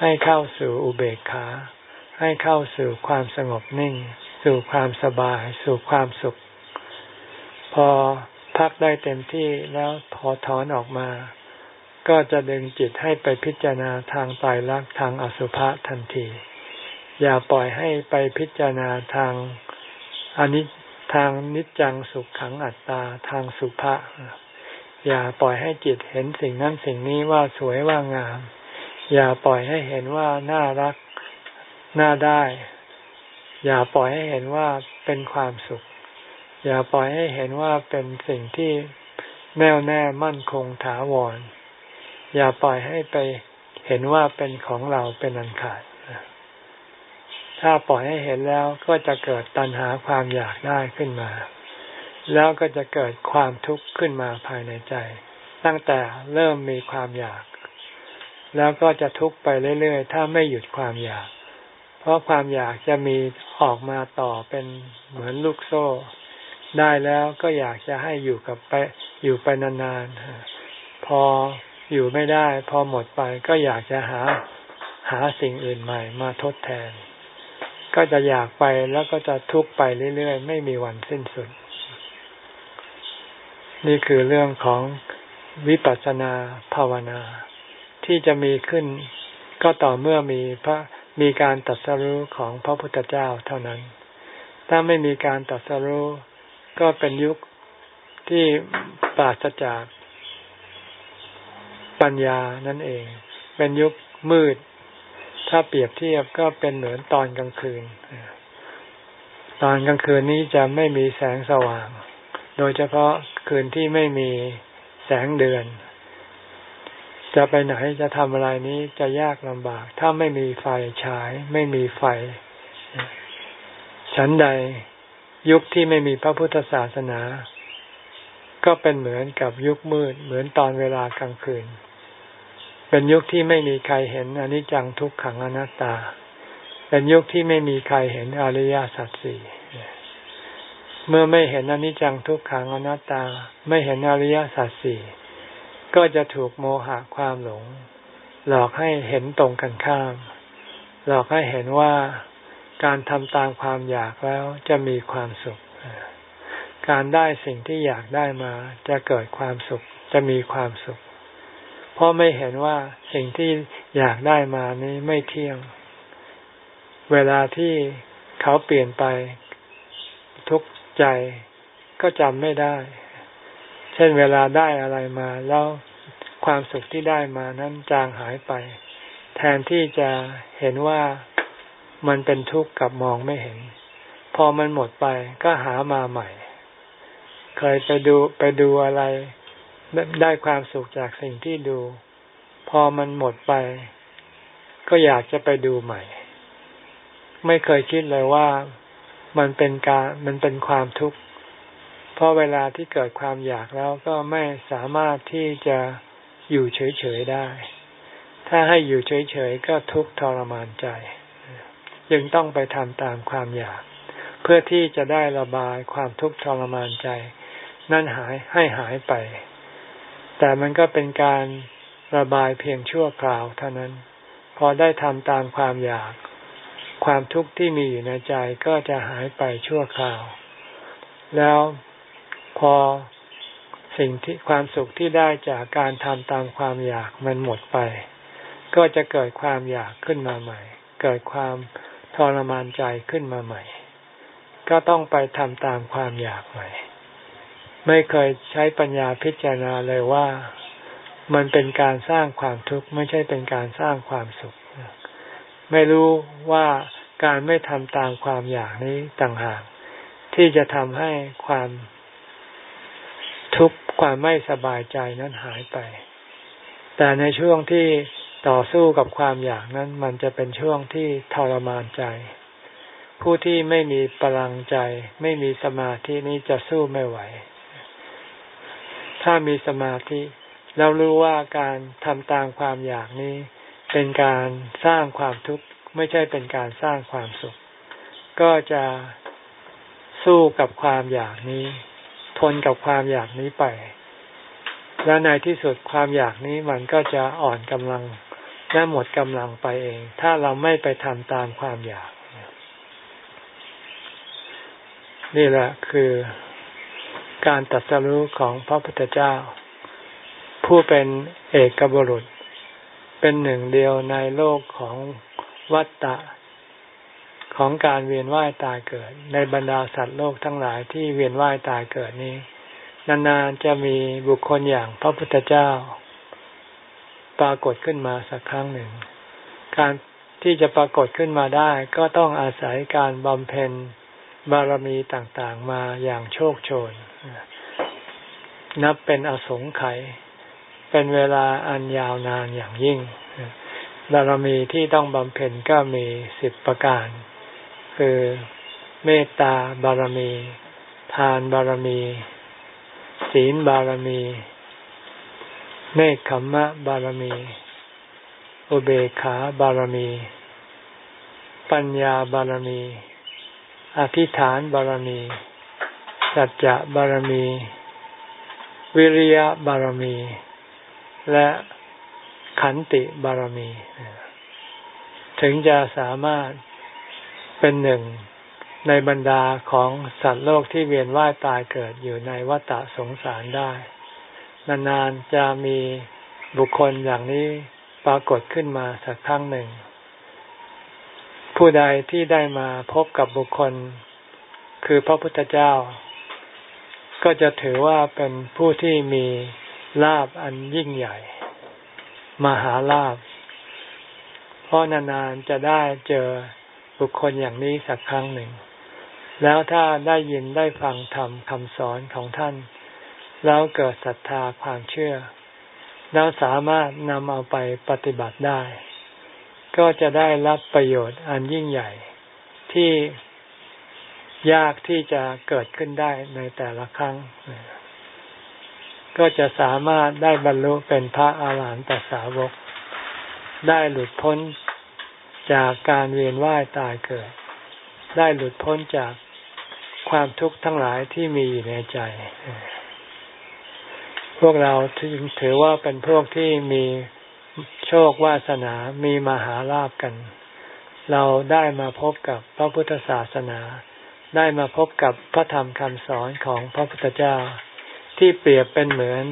ให้เข้าสู่อุเบกขา ให้เข้าสู่ความสงบนิ่ง สู่ความสบาย สู่ความสุข พอพักได้เต็มที่แล้วพอถอนออกมา ก็จะดึงจิตให้ไปพิจารณาทางตายรักทางอสุภะทันที อย่าปล่อยให้ไปพิจารณาทางอนิจ ทางนิจจังสุขขังอัตตาทางสุภะอย่าปล่อยให้จิตเห็นสิ่งนั้นสิ่งนี้ว่าสวยว่างาม อย่าปล่อยให้เห็นว่าน่ารักน่าได้ อย่าปล่อยให้เห็นว่าเป็นความสุข อย่าปล่อยให้เห็นว่าเป็นสิ่งที่แน่วแน่มั่นคงถาวร อย่าปล่อยให้ไปเห็นว่าเป็นของเราเป็นอันขาด ถ้าปล่อยให้เห็นแล้วก็จะเกิดตัณหาความอยากได้ขึ้นมา แล้วก็จะเกิดความทุกข์ขึ้นมาภายในใจ ตั้งแต่เริ่มมีความอยาก แล้วก็จะทุกข์ไปเรื่อยๆ ถ้าไม่หยุดความอยาก เพราะความอยากจะมีออกมาต่อเป็นเหมือนลูกโซ่ ได้แล้วก็อยากจะให้อยู่กับไปอยู่ไปนานๆ พออยู่ไม่ได้ พอหมดไปก็อยากจะหาหาสิ่งอื่นใหม่มาทดแทน ก็จะอยากไปแล้วก็จะทุกข์ไปเรื่อยๆ ไม่มีวันสิ้นสุด นี่คือเรื่องของวิปัสสนาภาวนา ที่จะมีขึ้นก็ต่อเมื่อมีพระมีการตัดสรู้ของพระพุทธเจ้าเท่านั้น ถ้าไม่มีการตัดสรู้ก็เป็นยุคที่ปราศจากปัญญานั่นเอง เป็นยุคมืด ถ้าเปรียบเทียบก็เป็นเหมือนตอนกลางคืน ตอนกลางคืนนี้จะไม่มีแสงสว่าง โดยเฉพาะคืนที่ไม่มีแสงเดือน จะไปไหนจะทำอะไรนี้จะยากลำบาก ถ้าไม่มีไฟฉาย ไม่มีไฟ ฉันใดยุคที่ไม่มีพระพุทธศาสนา ก็เป็นเหมือนกับยุคมืด เหมือนตอนเวลากลางคืน เป็นยุคที่ไม่มีใครเห็นอนิจจังทุกขังอนัตตา เป็นยุคที่ไม่มีใครเห็นอริยสัจสี่เมื่อไม่เห็นอนิจจังทุกขังอนัตตา ไม่เห็นอริยสัจสี่ก็จะถูกโมหะความหลง หลอกให้เห็นตรงกันข้าม หลอกให้เห็นว่าการทำตามความอยากแล้วจะมีความสุข การได้สิ่งที่อยากได้มาจะเกิดความสุข จะมีความสุข เพราะไม่เห็นว่าสิ่งที่อยากได้มานี้ไม่เที่ยง เวลาที่เขาเปลี่ยนไปทุกใจก็จำไม่ได้ เช่นเวลาได้อะไรมาแล้วความสุขที่ได้มานั้นจางหายไป แทนที่จะเห็นว่ามันเป็นทุกข์กับมองไม่เห็น พอมันหมดไปก็หามาใหม่ เคยไปดูไปดูอะไร ได้ความสุขจากสิ่งที่ดู พอมันหมดไป ก็อยากจะไปดูใหม่ ไม่เคยคิดเลยว่ามันเป็นการมันเป็นความทุกข์ เพราะเวลาที่เกิดความอยากแล้วก็ไม่สามารถที่จะอยู่เฉยๆได้ ถ้าให้อยู่เฉยๆก็ทุกข์ทรมานใจจึงต้องไปทำตามความอยาก เพื่อที่จะได้ระบายความทุกข์ทรมานใจ นั่นหายให้หายไป แต่มันก็เป็นการระบายเพียงชั่วคราวเท่านั้น พอได้ทำตามความอยาก ความทุกข์ที่มีอยู่ในใจก็จะหายไปชั่วคราว แล้วพอสิ่งที่ความสุขที่ได้จากการทำตามความอยากมันหมดไป ก็จะเกิดความอยากขึ้นมาใหม่ เกิดความทรมานใจขึ้นมาใหม่ ก็ต้องไปทำตามความอยากใหม่ ไม่เคยใช้ปัญญาพิจารณาเลยว่ามันเป็นการสร้างความทุกข์ไม่ใช่เป็นการสร้างความสุข ไม่รู้ว่าการไม่ทำตามความอยากนี้ต่างหากที่จะทำให้ความทุกข์ความไม่สบายใจนั้นหายไป แต่ในช่วงที่ต่อสู้กับความอยากนั้น มันจะเป็นช่วงที่ทรมานใจ ผู้ที่ไม่มีพลังใจ ไม่มีสมาธินี้จะสู้ไม่ไหว ถ้ามีสมาธิเรารู้ว่าการทำตามความอยากนี้ เป็นการสร้างความทุกข์ไม่ใช่เป็นการสร้างความสุข ก็จะสู้กับความอยากนี้ ทนกับความอยากนี้ไป และในที่สุดความอยากนี้มันก็จะอ่อนกำลังและหมดกำลังไปเอง ถ้าเราไม่ไปทำตามความอยาก นี่แหละคือ การตัดสรู้ของพระพุทธเจ้า ผู้เป็นเอกบุรุษ เป็นหนึ่งเดียวในโลกของวัฏฏะของการเวียนว่ายตายเกิด ในบรรดาสัตว์โลกทั้งหลายที่เวียนว่ายตายเกิดนี้ นานๆจะมีบุคคลอย่างพระพุทธเจ้า ปรากฏขึ้นมาสักครั้งหนึ่ง การที่จะปรากฏขึ้นมาได้ก็ต้องอาศัยการบำเพ็ญบารมีต่างๆมาอย่างโชคโชน นับเป็นอสงไขยเป็นเวลาอันยาวนานอย่างยิ่งบารมีที่ต้องบำเพ็ญก็มีสิบประการ คือเมตตาบารมี ทานบารมี ศีลบารมี เนคขมมะบารมี อุเบกขาบารมี ปัญญาบารมี อธิษฐานบารมี สัจจะบารมี วิริยะบารมี และขันติบารมี ถึงจะสามารถเป็นหนึ่งในบรรดาของสัตว์โลกที่เวียนว่ายตายเกิดอยู่ในวัฏสงสารได้ นานๆจะมีบุคคลอย่างนี้ปรากฏขึ้นมาสักครั้งหนึ่ง ผู้ใดที่ได้มาพบกับบุคคล คือพระพุทธเจ้า ก็จะถือว่าเป็นผู้ที่มีลาบอันยิ่งใหญ่ มหาลาบเพราะนานๆจะได้เจอบุคคลอย่างนี้สักครั้งหนึ่ง แล้วถ้าได้ยินได้ฟังธรรมคำสอนของท่าน แล้วเกิดศรัทธาความเชื่อ แล้วสามารถนำเอาไปปฏิบัติได้ ก็จะได้รับประโยชน์อันยิ่งใหญ่ที่ ยากที่จะเกิดขึ้นได้ในแต่ละครั้ง ก็จะสามารถได้บรรลุเป็นพระอาหารหันตสาวก ได้หลุดพ้นจากการเวียนว่ายตายเกิด ได้หลุดพ้นจากความทุกข์ทั้งหลายที่มีอยู่ในใจ พวกเราถึงถือว่าเป็นพวกที่มีโชควาสนามีมหาลาภกัน เราได้มาพบกับพระพุทธศาสนา ได้มาพบกับพระธรรมคำสอนของพระพุทธเจ้า ที่เปรียบเป็นเหมือน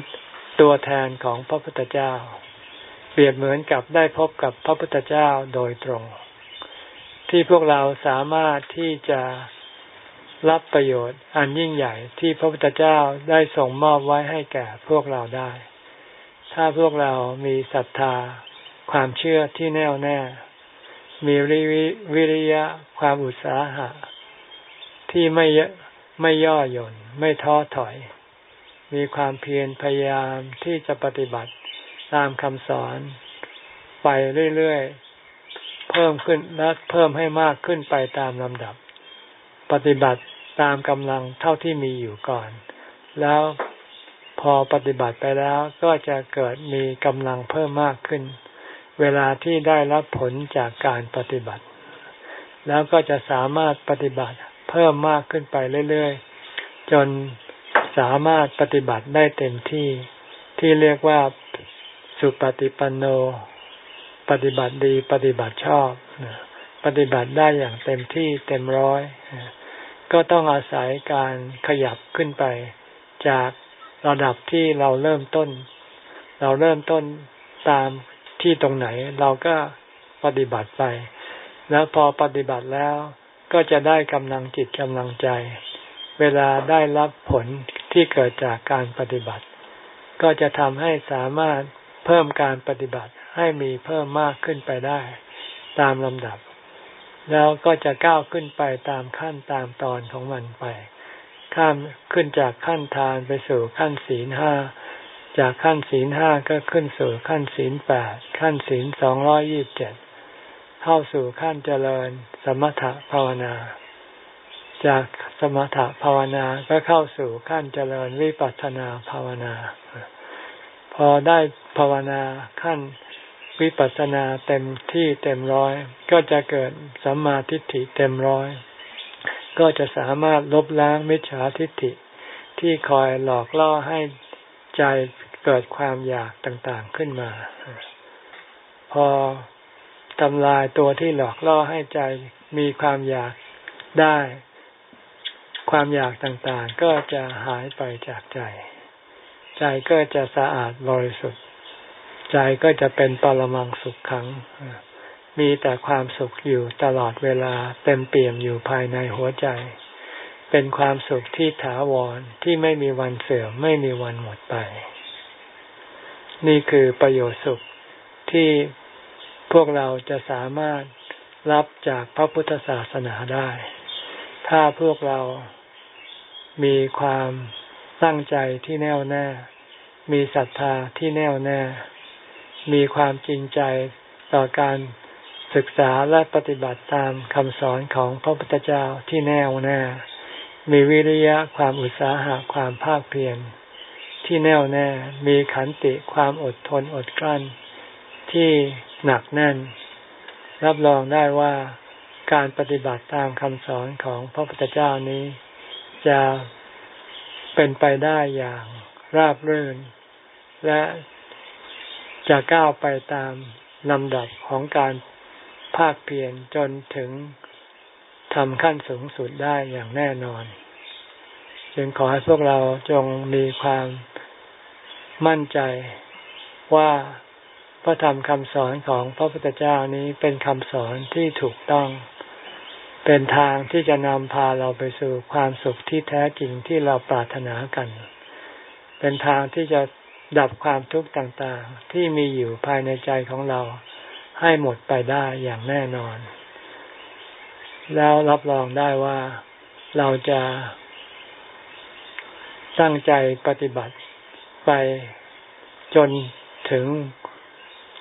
ตัวแทนของพระพุทธเจ้า เปรียบเหมือนกับได้พบกับพระพุทธเจ้าโดยตรง ที่พวกเราสามารถที่จะรับประโยชน์อันยิ่งใหญ่ที่พระพุทธเจ้าได้ส่งมอบไว้ให้แก่พวกเราได้ ถ้าพวกเรามีศรัทธา ความเชื่อที่แน่วแน่ มีวิริยะ ความอุตสาหะ ที่ไม่ไม่ย่อหย่อนไม่ท้อถอย มีความเพียรพยายามที่จะปฏิบัติตามคำสอน ไปเรื่อยๆ เพิ่มขึ้นและเพิ่มให้มากขึ้นไปตามลำดับ ปฏิบัติตามกำลังเท่าที่มีอยู่ก่อน แล้วพอปฏิบัติไปแล้วก็จะเกิดมีกำลังเพิ่มมากขึ้น เวลาที่ได้รับผลจากการปฏิบัติ แล้วก็จะสามารถปฏิบัติ เพิ่มมากขึ้นไปเรื่อยๆ จนสามารถปฏิบัติได้เต็มที่ที่เรียกว่าสุปฏิปันโน ปฏิบัติดีปฏิบัติชอบ ปฏิบัติได้อย่างเต็มที่เต็มร้อย ก็ต้องอาศัยการขยับขึ้นไป จากระดับที่เราเริ่มต้น เราเริ่มต้นตามที่ตรงไหน เราก็ปฏิบัติไป แล้วพอปฏิบัติแล้ว ก็จะได้กำลังจิตกำลังใจ เวลาได้รับผลที่เกิดจากการปฏิบัติ ก็จะทำให้สามารถเพิ่มการปฏิบัติให้มีเพิ่มมากขึ้นไปได้ ตามลำดับ แล้วก็จะก้าวขึ้นไปตามขั้นตามตอนของมันไป ข้ามขึ้นจากขั้นทานไปสู่ขั้นศีลห้าจากขั้นศีลห้าก็ขึ้นสู่ขั้นศีลแปดขั้นศีลสองร้อยยี่บเจ็ด เข้าสู่ขั้นเจริญสมถภาวนา จากสมถภาวนาก็เข้าสู่ขั้นเจริญวิปัสสนาภาวนา พอได้ภาวนาขั้นวิปัสสนาเต็มที่เต็มร้อย ก็จะเกิดสัมมาทิฏฐิเต็มร้อย ก็จะสามารถลบล้างมิจฉาทิฏฐิที่คอยหลอกล่อให้ใจเกิดความอยากต่างๆขึ้นมา พอ ทำลายตัวที่หลอกล่อให้ใจมีความอยากได้ ความอยากต่างๆ ก็จะหายไปจากใจ ใจก็จะสะอาดบริสุทธิ์ ใจก็จะเป็นปรมังสุขขัง มีแต่ความสุขอยู่ตลอดเวลาเต็มเปี่ยมอยู่ภายในหัวใจ เป็นความสุขที่ถาวรที่ไม่มีวันเสื่อมไม่มีวันหมดไป นี่คือประโยชน์สุขที่ พวกเราจะสามารถรับจากพระพุทธศาสนาได้ ถ้าพวกเรามีความตั้งใจที่แน่วแน่ มีศรัทธาที่แน่วแน่ มีความจริงใจต่อการศึกษาและปฏิบัติตามคำสอนของพระพุทธเจ้าที่แน่วแน่ มีวิริยะความอุตสาหะความภาคเพียรที่แน่วแน่ มีขันติความอดทนอดกลั้นที่ หนักแน่น รับรองได้ว่าการปฏิบัติตามคำสอนของพระพุทธเจ้านี้ จะเป็นไปได้อย่างราบรื่น และจะก้าวไปตามลำดับของการภาคเพียรจนถึงทำขั้นสูงสุดได้อย่างแน่นอน จึงขอให้พวกเราจงมีความมั่นใจว่า พระธรรมคำสอนของพระพุทธเจ้านี้เป็นคำสอนที่ถูกต้อง เป็นทางที่จะนำพาเราไปสู่ความสุขที่แท้จริงที่เราปรารถนากัน เป็นทางที่จะดับความทุกข์ต่างๆ ที่มีอยู่ภายในใจของเราให้หมดไปได้อย่างแน่นอน แล้วรับรองได้ว่าเราจะตั้งใจปฏิบัติไปจนถึง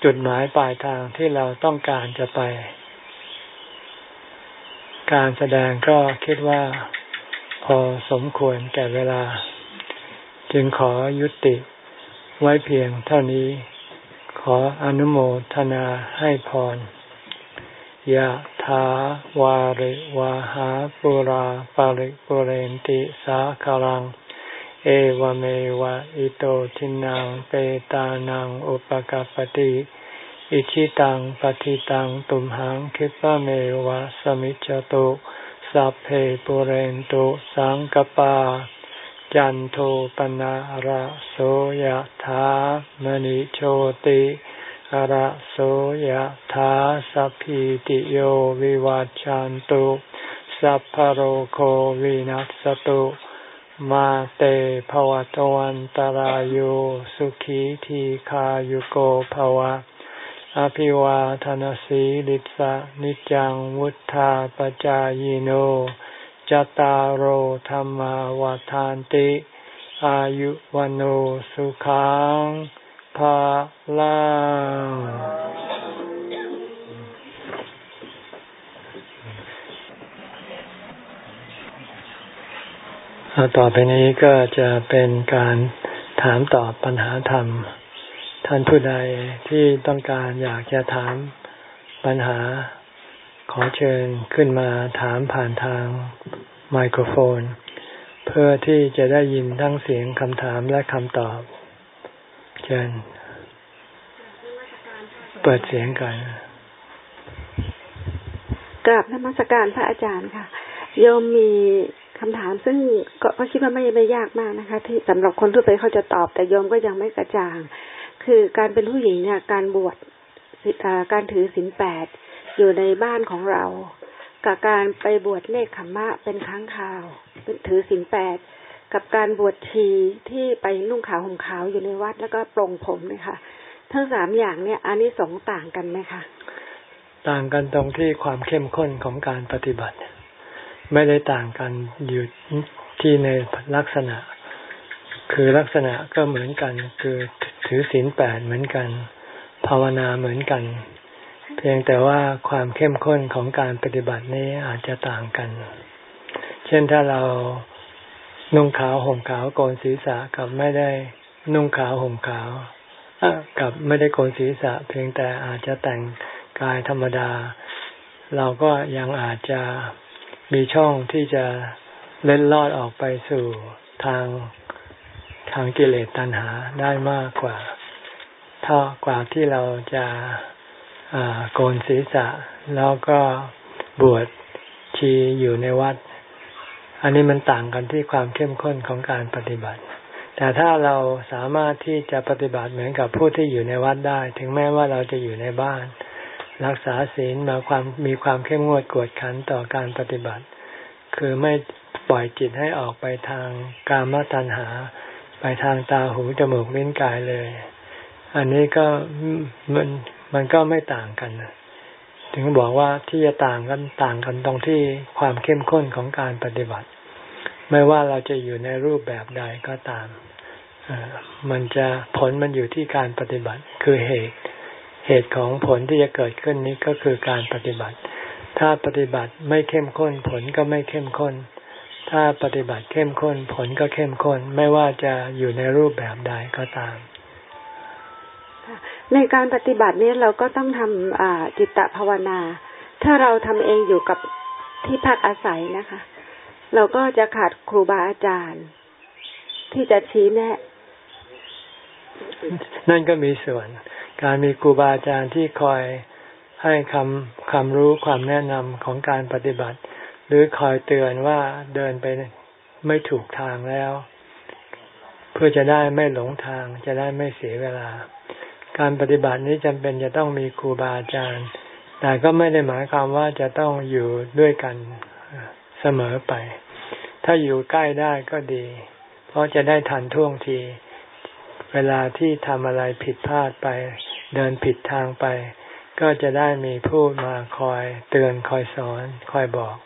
จุดหมายปลายทางที่เราต้องการจะไป การแสดงก็คิดว่าพอสมควรแก่เวลา จึงขอยุติไว้เพียงเท่านี้ ขออนุโมทนาให้พรยะถาวาริวาหาปุราปาริปุเรนติสาคารัง เอวเมวะอิโตทินังเปตานังอุปกปติอิชิตังปฏิตังตุมหังคิปะเมวะสมิจจตุสัพเพปุเรนตุสังกปา จันโทปนะระโสยธามณิโชติระโสยธาสัพพิติโยวิวัจจันตุสัพพโรโควินัสตุ มาเตภวตวันตารโยสุขีทีขายุโกภวะ อภิวาทนสีลิสะนิจังวุธาปจายโนจตารโหธรรมวาทานติ อายุวันโอสุขังภาลัง ต่อไปนี้ก็จะเป็นการถามตอบปัญหาธรรม ท่านผู้ใดที่ต้องการอยากจะถามปัญหา ขอเชิญขึ้นมาถามผ่านทางไมโครโฟน เพื่อที่จะได้ยินทั้งเสียงคำถามและคำตอบ เชิญ เปิดเสียงกันกราบนมัสการพระอาจารย์ค่ะโยมมี คำถามซึ่งก็คิดว่าไม่ไม่ยากมากนะคะ ที่สำหรับคนทั่วไปเขาจะตอบ แต่โยมก็ยังไม่กระจ่าง คือการเป็นผู้หญิงเนี่ยการบวชการถือศีลแปดอยู่ในบ้านของเรา กับการไปบวชเนคขมะเป็นครั้งคราวเป็นถือศีลแปดกับการบวชชีที่ไปนุ่งขาวห่มขาวอยู่ในวัด แล้วก็ปรงผมเนี่ยค่ะ ทั้งสามอย่างเนี่ยอันนี้สองต่างกันไหมคะ ต่างกันตรงที่ความเข้มข้นของการปฏิบัติ ไม่ได้ต่างกันอยู่ที่ในลักษณะ คือลักษณะก็เหมือนกัน คือถือศีลแปดเหมือนกัน ภาวนาเหมือนกัน เพียงแต่ว่าความเข้มข้นของการปฏิบัตินี้อาจจะต่างกัน เช่นถ้าเรานุ่งขาวห่มขาวโกนศีรษะกับไม่ได้นุ่งขาวห่มขาวกับไม่ได้โกนศีรษะ เพียงแต่อาจจะแต่งกายธรรมดา เราก็ยังอาจจะ มีช่องที่จะเล่นลอดออกไปสู่ทางทางกิเลสตัณหาได้มากกว่า เท่ากว่าที่เราจะโกนศีรษะ แล้วก็บวชชีอยู่ในวัด อันนี้มันต่างกันที่ความเข้มข้นของการปฏิบัติ แต่ถ้าเราสามารถที่จะปฏิบัติเหมือนกับผู้ที่อยู่ในวัดได้ ถึงแม้ว่าเราจะอยู่ในบ้าน รักษาศีลมาความมีความเข้มงวดกวดขันต่อการปฏิบัติ คือไม่ปล่อยจิตให้ออกไปทางกามตัณหา ไปทางตาหูจมูกลิ้นกายเลย อันนี้ก็มันมันก็ไม่ต่างกันถึงบอกว่าที่จะต่างกันต่างกันตรงที่ความเข้มข้นของการปฏิบัติ ไม่ว่าเราจะอยู่ในรูปแบบใดก็ตามมันจะผลมันอยู่ที่การปฏิบัติคือเหตุ เหตุของผลที่จะเกิดขึ้นนี้ก็คือการปฏิบัติ ถ้าปฏิบัติไม่เข้มข้น ผลก็ไม่เข้มข้น ถ้าปฏิบัติเข้มข้น ผลก็เข้มข้น ไม่ว่าจะอยู่ในรูปแบบใดก็ตาม ในการปฏิบัตินี้เราก็ต้องทำจิตตภาวนา ถ้าเราทำเองอยู่กับที่พักอาศัยนะคะ เราก็จะขาดครูบาอาจารย์ ที่จะชี้แนะ นั่นก็มีส่วน การมีครูบาอาจารย์ที่คอยให้คำคำรู้ความแนะนำของการปฏิบัติ หรือคอยเตือนว่าเดินไปไม่ถูกทางแล้ว เพื่อจะได้ไม่หลงทาง จะได้ไม่เสียเวลา การปฏิบัตินี้จำเป็นจะต้องมีครูบาอาจารย์ แต่ก็ไม่ได้หมายความว่าจะต้องอยู่ด้วยกันเสมอไป ถ้าอยู่ใกล้ได้ก็ดี เพราะจะได้ทันท่วงที เวลาที่ทำอะไรผิดพลาดไป เดินผิดทางไป ก็จะได้มีผู้มาคอยเตือนคอยสอนคอยบอก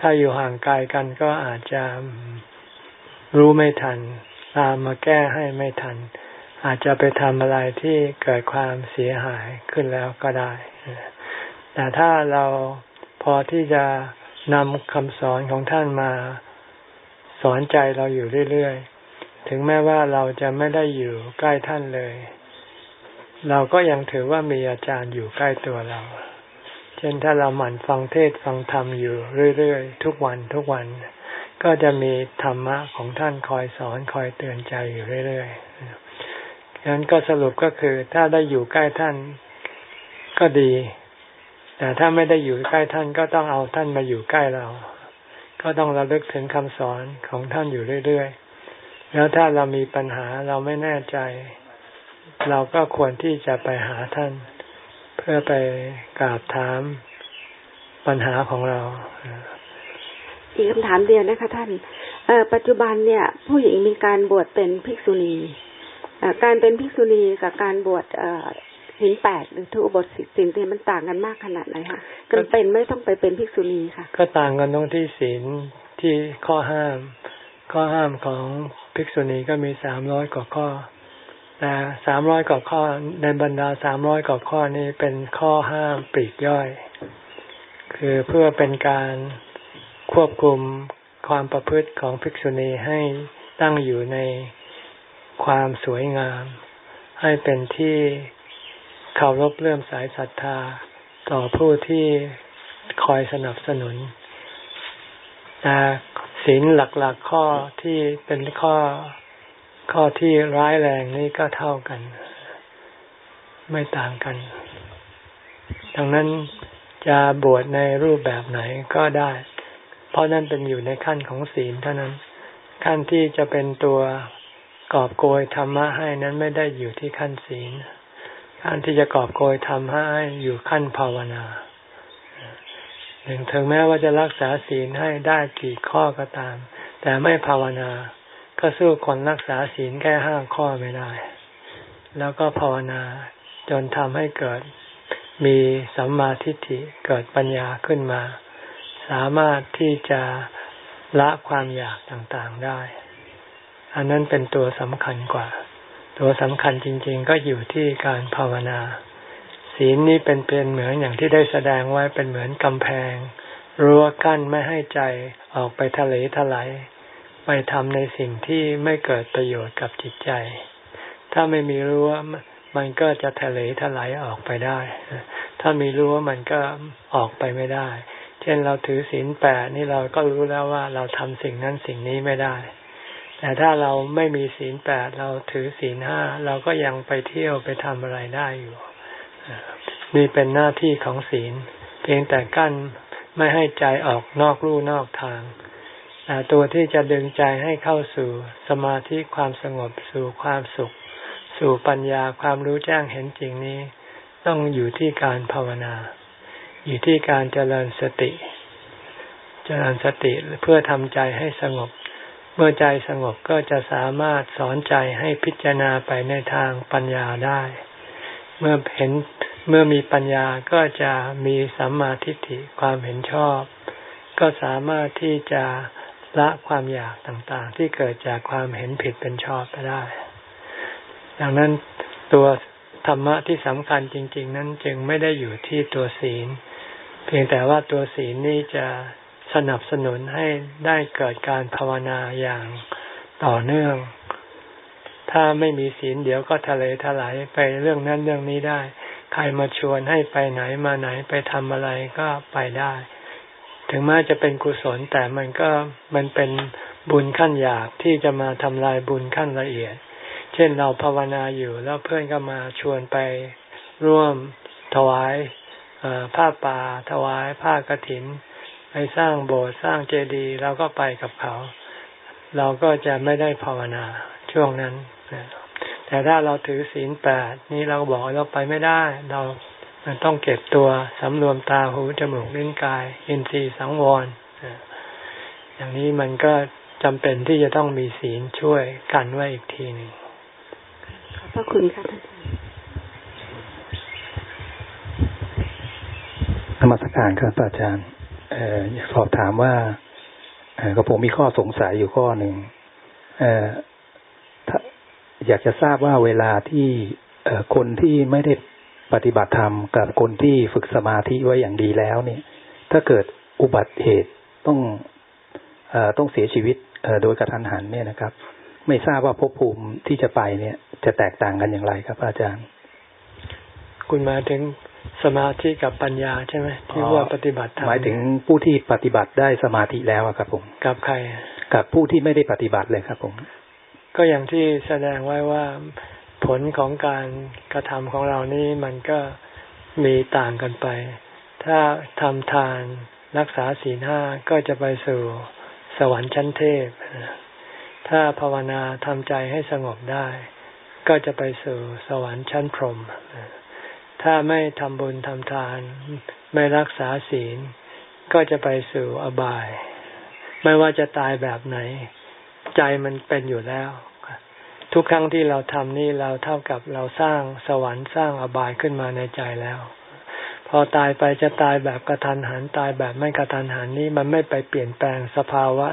ถ้าอยู่ห่างไกลกันก็อาจจะรู้ไม่ทัน ตามมาแก้ให้ไม่ทัน อาจจะไปทำอะไรที่เกิดความเสียหายขึ้นแล้วก็ได้ แต่ถ้าเราพอที่จะนำคำสอนของท่านมา สอนใจเราอยู่เรื่อยๆ ถึงแม้ว่าเราจะไม่ได้อยู่ใกล้ท่านเลย เราก็ยังถือว่ามีอาจารย์อยู่ใกล้ตัวเรา เช่นถ้าเราหมั่นฟังเทศฟังธรรมอยู่เรื่อยๆ ทุกวันทุกวัน ก็จะมีธรรมะของท่านคอยสอนคอยเตือนใจอยู่เรื่อยๆฉะนั้นก็สรุปก็คือถ้าได้อยู่ใกล้ท่านก็ดี แต่ถ้าไม่ได้อยู่ใกล้ท่านก็ต้องเอาท่านมาอยู่ใกล้เรา ก็ต้องระลึกถึงคำสอนของท่านอยู่เรื่อยๆ แล้วถ้าเรามีปัญหาเราไม่แน่ใจ เราก็ควรที่จะไปหาท่าน เพื่อไปกราบถามปัญหาของเรา อีกคำถามเดียวนะคะท่านปัจจุบันเนี่ย ผู้หญิงมีการบวชเป็นภิกษุณีการเป็นภิกษุณีกับการบวชศีลแปดหรือทุบทศีลเตียมันต่างกันมากขนาดไหนคะกันเป็นไม่ต้องไปเป็นภิกษุณีค่ะ ก็ต่างกันตรงที่ศีลที่ข้อห้าม ข้อห้ามของภิกษุณีก็มีสามร้อยกว่าข้อ แต่สามร้อยกว่าข้อในบรรดาสามร้อยกว่าข้อนี้เป็นข้อห้ามปลีกย่อย คือเพื่อเป็นการควบคุมความประพฤติของภิกษุณีให้ตั้งอยู่ในความสวยงาม ให้เป็นที่เคารพเลื่อมสายศรัทธา ต่อผู้ที่คอยสนับสนุนแต่ ศีลหลักๆข้อที่เป็นข้อข้อที่ร้ายแรงนี่ก็เท่ากัน ไม่ต่างกัน ดังนั้นจะบวชในรูปแบบไหนก็ได้ เพราะนั่นเป็นอยู่ในขั้นของศีลเท่านั้น ขั้นที่จะเป็นตัวกอบโกยธรรมะให้นั้นไม่ได้อยู่ที่ขั้นศีล ขั้นที่จะกอบโกยทำให้อยู่ขั้นภาวนา ถึงแม้ว่าจะรักษาศีลให้ได้กี่ข้อก็ตาม แต่ไม่ภาวนา ก็สู้คนรักษาศีลแค่ห้าข้อไม่ได้ แล้วก็ภาวนาจนทำให้เกิดมีสัมมาทิฏฐิเกิดปัญญาขึ้นมา สามารถที่จะละความอยากต่างๆได้ อันนั้นเป็นตัวสำคัญกว่า ตัวสำคัญจริง ๆ ก็อยู่ที่การภาวนา ศีลนี้เป็นเป็นเหมือนอย่างที่ได้แสดงไว้เป็นเหมือนกำแพงรั้วกั้นไม่ให้ใจออกไปทะเลทลายไปทำในสิ่งที่ไม่เกิดประโยชน์กับจิตใจ ถ้าไม่มีรั้วมันก็จะทะเลทลายออกไปได้ ถ้ามีรั้วมันก็ออกไปไม่ได้ เช่นเราถือศีลแปดนี่เราก็รู้แล้วว่าเราทำสิ่งนั้นสิ่งนี้ไม่ได้ แต่ถ้าเราไม่มีศีลแปดเราถือศีลห้าเราก็ยังไปเที่ยวไปทำอะไรได้อยู่ นี่เป็นหน้าที่ของศีล เพียงแต่กั้นไม่ให้ใจออกนอกลู่นอกทางแต่ตัวที่จะดึงใจให้เข้าสู่สมาธิความสงบสู่ความสุข สู่ปัญญาความรู้แจ้งเห็นจริงนี้ ต้องอยู่ที่การภาวนา อยู่ที่การเจริญสติ เจริญสติเพื่อทำใจให้สงบ เมื่อใจสงบก็จะสามารถสอนใจให้พิจารณาไปในทางปัญญาได้ เมื่อเห็นเมื่อมีปัญญาก็จะมีสัมมาทิฏฐิความเห็นชอบ ก็สามารถที่จะละความอยากต่างๆ ที่เกิดจากความเห็นผิดเป็นชอบไปได้ ดังนั้นตัวธรรมะที่สำคัญจริง ๆ นั้นจึงไม่ได้อยู่ที่ตัวศีล เพียงแต่ว่าตัวศีลนี้จะสนับสนุนให้ได้เกิดการภาวนาอย่างต่อเนื่อง ถ้าไม่มีศีลเดี๋ยวก็ทะเลทลายไปเรื่องนั้นเรื่องนี้ได้ ใครมาชวนให้ไปไหนมาไหนไปทำอะไรก็ไปได้ ถึงแม้จะเป็นกุศลแต่มันก็มันเป็นบุญขั้นหยาบที่จะมาทำลายบุญขั้นละเอียด เช่นเราภาวนาอยู่แล้วเพื่อนก็มาชวนไปร่วมถวายผ้าป่าถวายผ้ากรถิน ไปสร้างโบสถ์สร้างเจดีย์เราก็ไปกับเขา เราก็จะไม่ได้ภาวนาช่วงนั้น แต่ถ้าเราถือศีลแปดนี่เราบอกเราไปไม่ได้ เราต้องเก็บตัวสำรวมตาหูจมูกลิ้นกาย อินทรีย์สังวรอย่างนี้มันก็จำเป็นที่จะต้องมีศีลช่วยกันไว้อีกทีหนึ่งขอบพระคุณค่ะท่านธรรมสการครับอาจารย์สอบถามว่าก็ผมมีข้อสงสัยอยู่ข้อหนึ่ง อยากจะทราบว่าเวลาที่คนที่ไม่ได้ปฏิบัติธรรมกับคนที่ฝึกสมาธิไว้อย่างดีแล้วเนี่ย ถ้าเกิดอุบัติเหตุต้องอต้องเสียชีวิตโดยกระทันหันเนี่ยนะครับ ไม่ทราบว่าภพภูมิที่จะไปเนี่ย จะแตกต่างกันอย่างไรครับ อาจารย์ คุณมาถึงสมาธิกับปัญญาใช่ไหมที่ว่าปฏิบัติธรรมหมายถึงผู้ที่ปฏิบัติได้สมาธิแล้วครับผม กับใคร กับผู้ที่ไม่ได้ปฏิบัติเลยครับผม ก็อย่างที่แสดงไว้ว่าผลของการกระทำของเรานี่มันก็มีต่างกันไป ถ้าทำทานรักษาศีลห้าก็จะไปสู่สวรรค์ชั้นเทพถ้าถ้าภาวนาทำใจให้สงบได้ ก็จะไปสู่สวรรค์ชั้นพรหมถ้าไม่ทำบุญทำทาน ไม่รักษาศีล ก็จะไปสู่อบาย ไม่ว่าจะตายแบบไหน ใจมันเป็นอยู่แล้ว ทุกครั้งที่เราทำนี่เราเท่ากับเราสร้างสวรรค์สร้างอบายขึ้นมาในใจแล้ว พอตายไปจะตายแบบกระทันหันตายแบบไม่กระทันหันนี่มันไม่ไปเปลี่ยนแปลงสภาวะ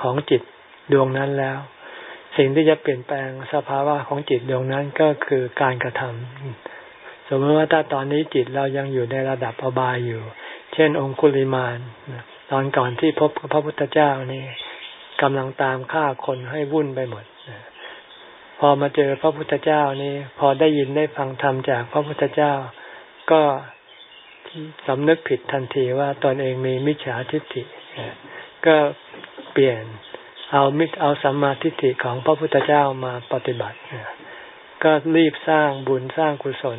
ของจิตดวงนั้นแล้ว สิ่งที่จะเปลี่ยนแปลงสภาวะของจิตดวงนั้นก็คือการกระทำสมมติว่าถ้าตอนนี้จิตเรายังอยู่ในระดับอบายอยู่ เช่นองคุลิมานตอนก่อนที่พบพระพุทธเจ้านี่ กำลังตามฆ่าคนให้วุ่นไปหมดพอมาเจอพระพุทธเจ้านี่พอได้ยินได้ฟังธรรมจากพระพุทธเจ้า ก็สำนึกผิดทันทีว่าตนเองมีมิจฉาทิฏฐิก็เปลี่ยนเอามิตรเอาสัมมาทิฏฐิของพระพุทธเจ้ามาปฏิบัติก็รีบสร้างบุญสร้างกุศล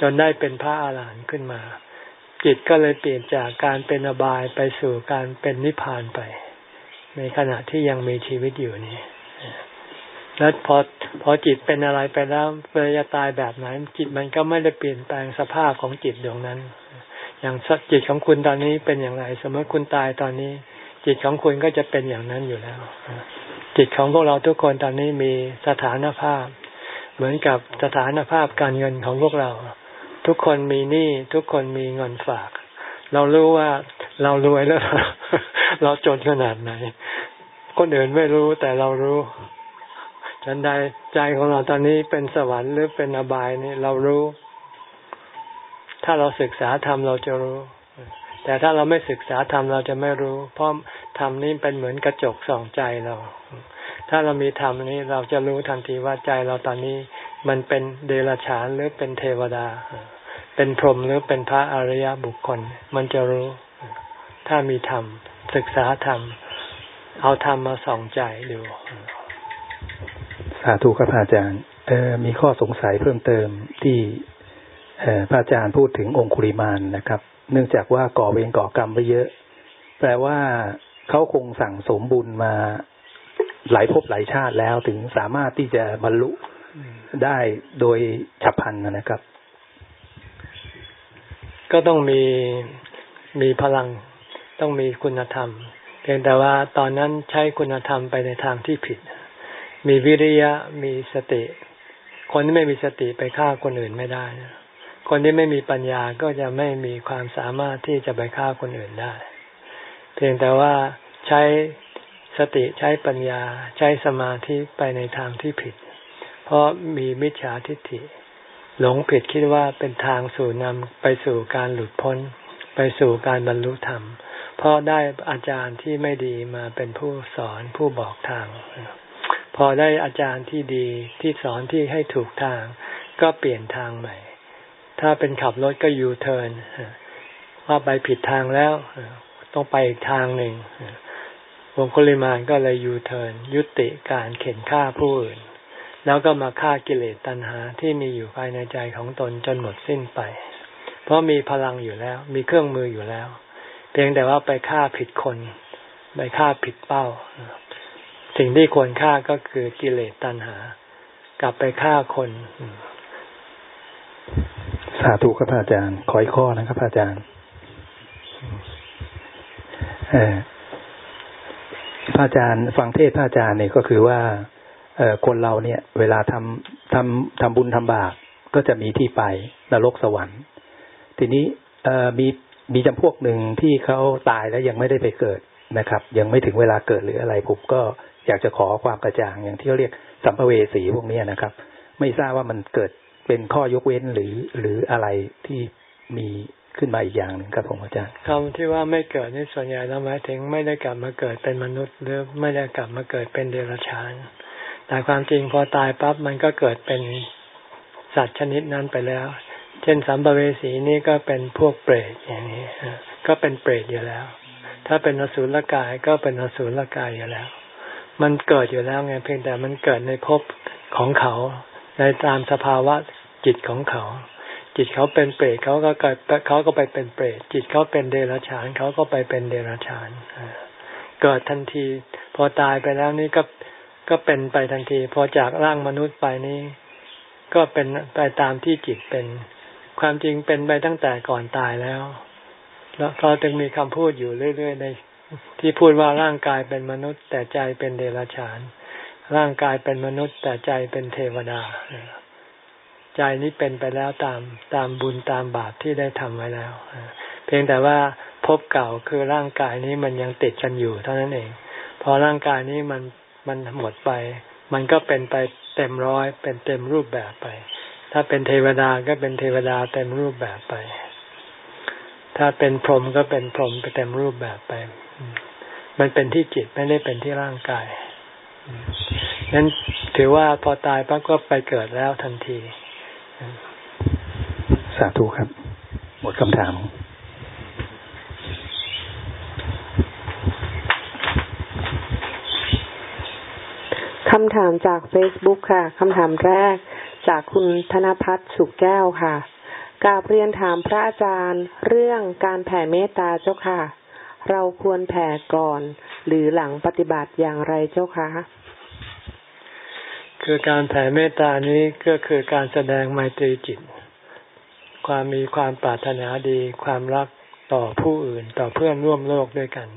จนได้เป็นพระอาหารหันต์ขึ้นมา จิตก็เลยเปลี่ยนจากการเป็นอบายไปสู่การเป็นนิพพานไป ในขณะที่ยังมีชีวิตอยู่นี่แล้วพอพอจิตเป็นอะไรไปแล้วเวลาตายแบบไหนจิตมันก็ไม่ได้เปลี่ยนแปลงสภาพของจิตดวงนั้น อย่างจิตของคุณตอนนี้เป็นอย่างไร สมมติคุณตายตอนนี้ จิตของคุณก็จะเป็นอย่างนั้นอยู่แล้ว จิตของพวกเราทุกคนตอนนี้มีสถานภาพ เหมือนกับสถานภาพการเงินของพวกเรา ทุกคนมีหนี้ทุกคนมีเงินฝาก เรารู้ว่า เรารวยแล้วเราจนขนาดไหน คนอื่นไม่รู้แต่เรารู้ฉันใดใจของเราตอนนี้เป็นสวรรค์หรือเป็นอบายนี่เรารู้ ถ้าเราศึกษาธรรมเราจะรู้ แต่ถ้าเราไม่ศึกษาธรรมเราจะไม่รู้ เพราะธรรมนี้เป็นเหมือนกระจกส่องใจเรา ถ้าเรามีธรรมนี้เราจะรู้ทันทีว่าใจเราตอนนี้มันเป็นเดรัจฉานหรือเป็นเทวดา เป็นพรหมหรือเป็นพระอริยบุคคล มันจะรู้ ถ้ามีธรรม ศึกษาธรรม เอาธรรมมาส่องใจดูสาธุครับอาจารย์เออมีข้อสงสัยเพิ่มเติมที่พระอาจารย์พูดถึงองคุริมานนะครับ เนื่องจากว่าก่อเวรก่อกรรมไปเยอะ แปลว่าเขาคงสั่งสมบุญมาหลายภพหลายชาติแล้วถึงสามารถที่จะบรรลุได้โดยฉับพลันนะครับ ก็ต้องมีมีพลัง ต้องมีคุณธรรม เพียงแต่ว่าตอนนั้นใช้คุณธรรมไปในทางที่ผิด มีวิริยะมีสติ คนที่ไม่มีสติไปฆ่าคนอื่นไม่ได้ คนที่ไม่มีปัญญาก็จะไม่มีความสามารถที่จะไปฆ่าคนอื่นได้ เพียงแต่ว่าใช้สติใช้ปัญญาใช้สมาธิไปในทางที่ผิด เพราะมีมิจฉาทิฏฐิ หลงผิดคิดว่าเป็นทางสู่นำไปสู่การหลุดพ้น ไปสู่การบรรลุธรรม เพราะได้อาจารย์ที่ไม่ดีมาเป็นผู้สอนผู้บอกทาง พอได้อาจารย์ที่ดีที่สอนที่ให้ถูกทาง ก็เปลี่ยนทางใหม่ ถ้าเป็นขับรถก็ยูเทิร์นว่าไปผิดทางแล้ว ต้องไปอีกทางหนึ่งองคุลิมาลก็เลยยูเทิร์นยุติการเข่นฆ่าผู้อื่น แล้วก็มาฆ่ากิเลสตัณหาที่มีอยู่ภายในใจของตนจนหมดสิ้นไป เพราะมีพลังอยู่แล้ว มีเครื่องมืออยู่แล้ว เพียงแต่ว่าไปฆ่าผิดคนไปฆ่าผิดเป้า สิ่งที่ควรฆ่าก็คือกิเลสตัณหา กลับไปฆ่าคน สาธุครับอาจารย์ ขออีกข้อนะครับอาจารย์พระอาจารย์ฟังเทศพระอาจารย์เนี่ยก็คือว่าเอคนเราเนี่ย เวลาทำทำทำบุญทำบาปก็จะมีที่ไปนรกสวรรค์ ทีนี้เอมี มีจำพวกหนึ่งที่เขาตายแล้วยังไม่ได้ไปเกิดนะครับ ยังไม่ถึงเวลาเกิดหรืออะไรผมก็อยากจะขอความกระจ่างอย่างที่เขาเรียกสัมภเวสีพวกนี้นะครับ ไม่ทราบว่ามันเกิดเป็นข้อยกเว้นหรือหรืออะไรที่มีขึ้นมาอีกอย่างหนึ่งครับผมอาจารย์คำที่ว่าไม่เกิดนี่ส่วนใหญ่เราหมายถึงไม่ได้กลับมาเกิดเป็นมนุษย์ หรือไม่ได้กลับมาเกิดเป็นเดรัจฉาน แต่ความจริงพอตายปั๊บมันก็เกิดเป็นสัตว์ชนิดนั้นไปแล้ว ช่นสัมภเวสีนี่ก็เป็นพวกเปรตอย่างนี้ก็เป็นเปรตอยู่แล้ว ถ้าเป็นอสุรกายก็เป็นอสุรกายอยู่แล้ว มันเกิดอยู่แล้วไงเพียงแต่มันเกิดในภพของเขา ในตามสภาวะจิตของเขา จิตเขาเป็นเปรตเขาก็เกิดเขาก็ไปเป็นเปรตจิตเขาเป็นเดรัจฉานเขาก็ไปเป็นเดรัจฉานเกิดทันที พอตายไปแล้วนี่ก็ก็เป็นไปทันที พอจากร่างมนุษย์ไปนี้ ก็เป็นไปตามที่จิตเป็น ความจริงเป็นไปตั้งแต่ก่อนตายแล้ว แล้วเราจึงมีคำพูดอยู่เรื่อย ๆ ใน ที่พูดว่าร่างกายเป็นมนุษย์ แต่ใจเป็นเดรัจฉาน ร่างกายเป็นมนุษย์ แต่ใจเป็นเทวดา ใจนี้เป็นไปแล้วตามตามบุญตามบาปที่ได้ทำไว้แล้ว เพียงแต่ว่าพบเก่าคือร่างกายนี้มันยังติดกันอยู่เท่านั้นเอง พอร่างกายนี้มันมันหมดไป มันก็เป็นไปเต็มร้อยเป็นเต็มรูปแบบไป ถ้าเป็นเทวดาก็เป็นเทวดาเต็มรูปแบบไป ถ้าเป็นพรหมก็เป็นพรหมไปเต็มรูปแบบไป มันเป็นที่จิตไม่ได้เป็นที่ร่างกายนั้นถือว่าพอตายปั๊บก็ไปเกิดแล้วทันที สาธุครับ หมดคำถามคำถามจากเฟซบุ๊กค่ะ คำถามแรก จากคุณธนพัฒน์สุกแก้วค่ะ กาบเรียนถามพระอาจารย์ เรื่องการแผ่เมตตาเจ้าค่ะ เราควรแผ่ก่อน หรือหลังปฏิบัติอย่างไรเจ้าคะคือการแผ่เมตตานี้ก็คือการแสดงไมตรีจิต ความมีความปรารถนาดี ความรักต่อผู้อื่นต่อเพื่อนร่วมโลกด้วยกัน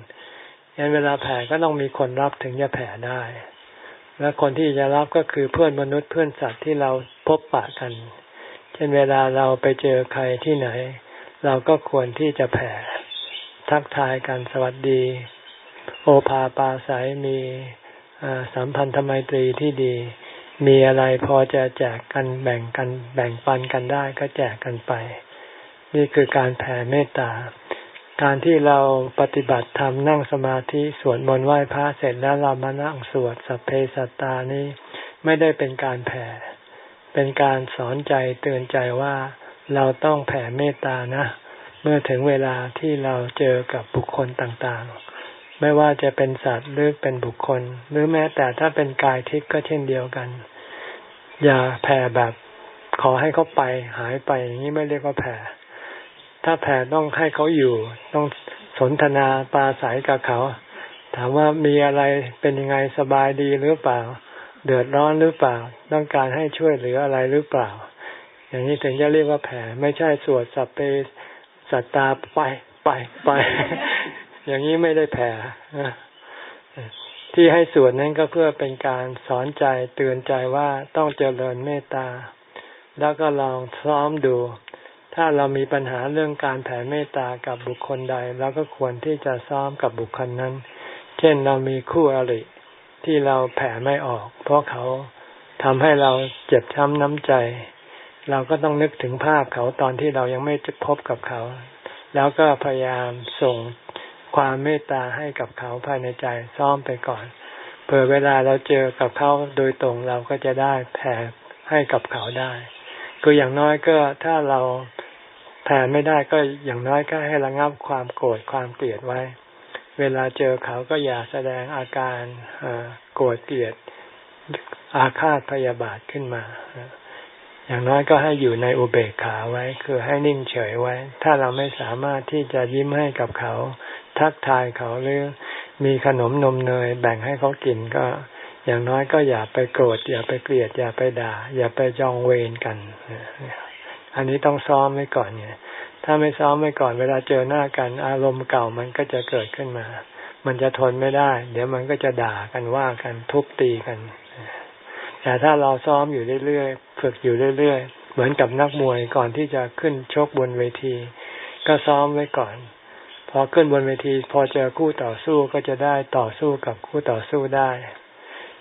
ยันเวลาแผ่ก็ต้องมีคนรับถึงจะแผ่ได้ และคนที่จะรับก็คือเพื่อนมนุษย์เพื่อนสัตว์ที่เราพบปะกัน เช่นเวลาเราไปเจอใครที่ไหน เราก็ควรที่จะแผ่ทักทายกันสวัสดี โอภาปาสายมีสัมพันธไมตรีที่ดี มีอะไรพอจะแจกกันแบ่งกันแบ่งปันกันได้ก็แจกกันไป นี่คือการแผ่เมตตา การที่เราปฏิบัติธรรมนั่งสมาธิสวดมนต์ไหว้พระเสร็จแล้วเรามานั่งสวดสัพเพสัตตานี้ไม่ได้เป็นการแผ่ เป็นการสอนใจเตือนใจว่าเราต้องแผ่เมตตานะ เมื่อถึงเวลาที่เราเจอกับบุคคลต่างๆ ไม่ว่าจะเป็นสัตว์หรือเป็นบุคคล หรือแม้แต่ถ้าเป็นกายทิพย์ก็เช่นเดียวกัน อย่าแผ่แบบขอให้เขาไปหายไปอย่างนี้ไม่เรียกว่าแผ่ ถ้าแผ่ต้องให้เขาอยู่ ต้องสนทนาปาศัยกับเขา ถามว่ามีอะไรเป็นยังไงสบายดีหรือเปล่า เดือดร้อนหรือเปล่า ต้องการให้ช่วยเหลืออะไรหรือเปล่า อย่างนี้ถึงจะเรียกว่าแผ่ไม่ใช่สวดสัพเพสัตตาไปไปไป อย่างนี้ไม่ได้แผ่ที่ให้สวดนั้นก็เพื่อเป็นการสอนใจเตือนใจว่าต้องเจริญเมตตา แล้วก็ลองซ้อมดู ถ้าเรามีปัญหาเรื่องการแผ่เมตตากับบุคคลใดเราก็ควรที่จะซ้อมกับบุคคลนั้น เช่นเรามีคู่อริที่เราแผ่ไม่ออก เพราะเขาทำให้เราเจ็บช้ำน้ำใจ เราก็ต้องนึกถึงภาพเขาตอนที่เรายังไม่พบกับเขา แล้วก็พยายามส่งความเมตตาให้กับเขาภายในใจซ้อมไปก่อนเผื่อเวลาเราเจอกับเขาโดยตรงเราก็จะได้แผ่ให้กับเขาได้ คืออย่างน้อยก็ถ้าเราแผ่ไม่ได้ก็อย่างน้อยก็ให้ระงับความโกรธความเกลียดไว้ เวลาเจอเขาก็อย่าแสดงอาการโกรธเกลียดอาฆาตพยาบาทขึ้นมา อย่างน้อยก็ให้อยู่ในอุเบกขาไว้ คือให้นิ่งเฉยไว้ ถ้าเราไม่สามารถที่จะยิ้มให้กับเขา ทักทายเขาหรือมีขนมนมเนยแบ่งให้เขากินก็ อย่างน้อยก็อย่าไปโกรธอย่าไปเกลียดอย่าไปด่า อย่าไปจองเวรกัน อันนี้ต้องซ้อมไว้ก่อนเนี่ย ถ้าไม่ซ้อมไว้ก่อนเวลาเจอหน้ากัน อารมณ์เก่ามันก็จะเกิดขึ้นมา มันจะทนไม่ได้ เดี๋ยวมันก็จะด่ากันว่ากันทุบตีกัน แต่ถ้าเราซ้อมอยู่เรื่อยๆฝึกอยู่เรื่อยๆ เหมือนกับนักมวยก่อนที่จะขึ้นชกบนเวที ก็ซ้อมไว้ก่อนพอขึ้นบนเวที พอเจอคู่ต่อสู้ก็จะได้ต่อสู้กับคู่ต่อสู้ได้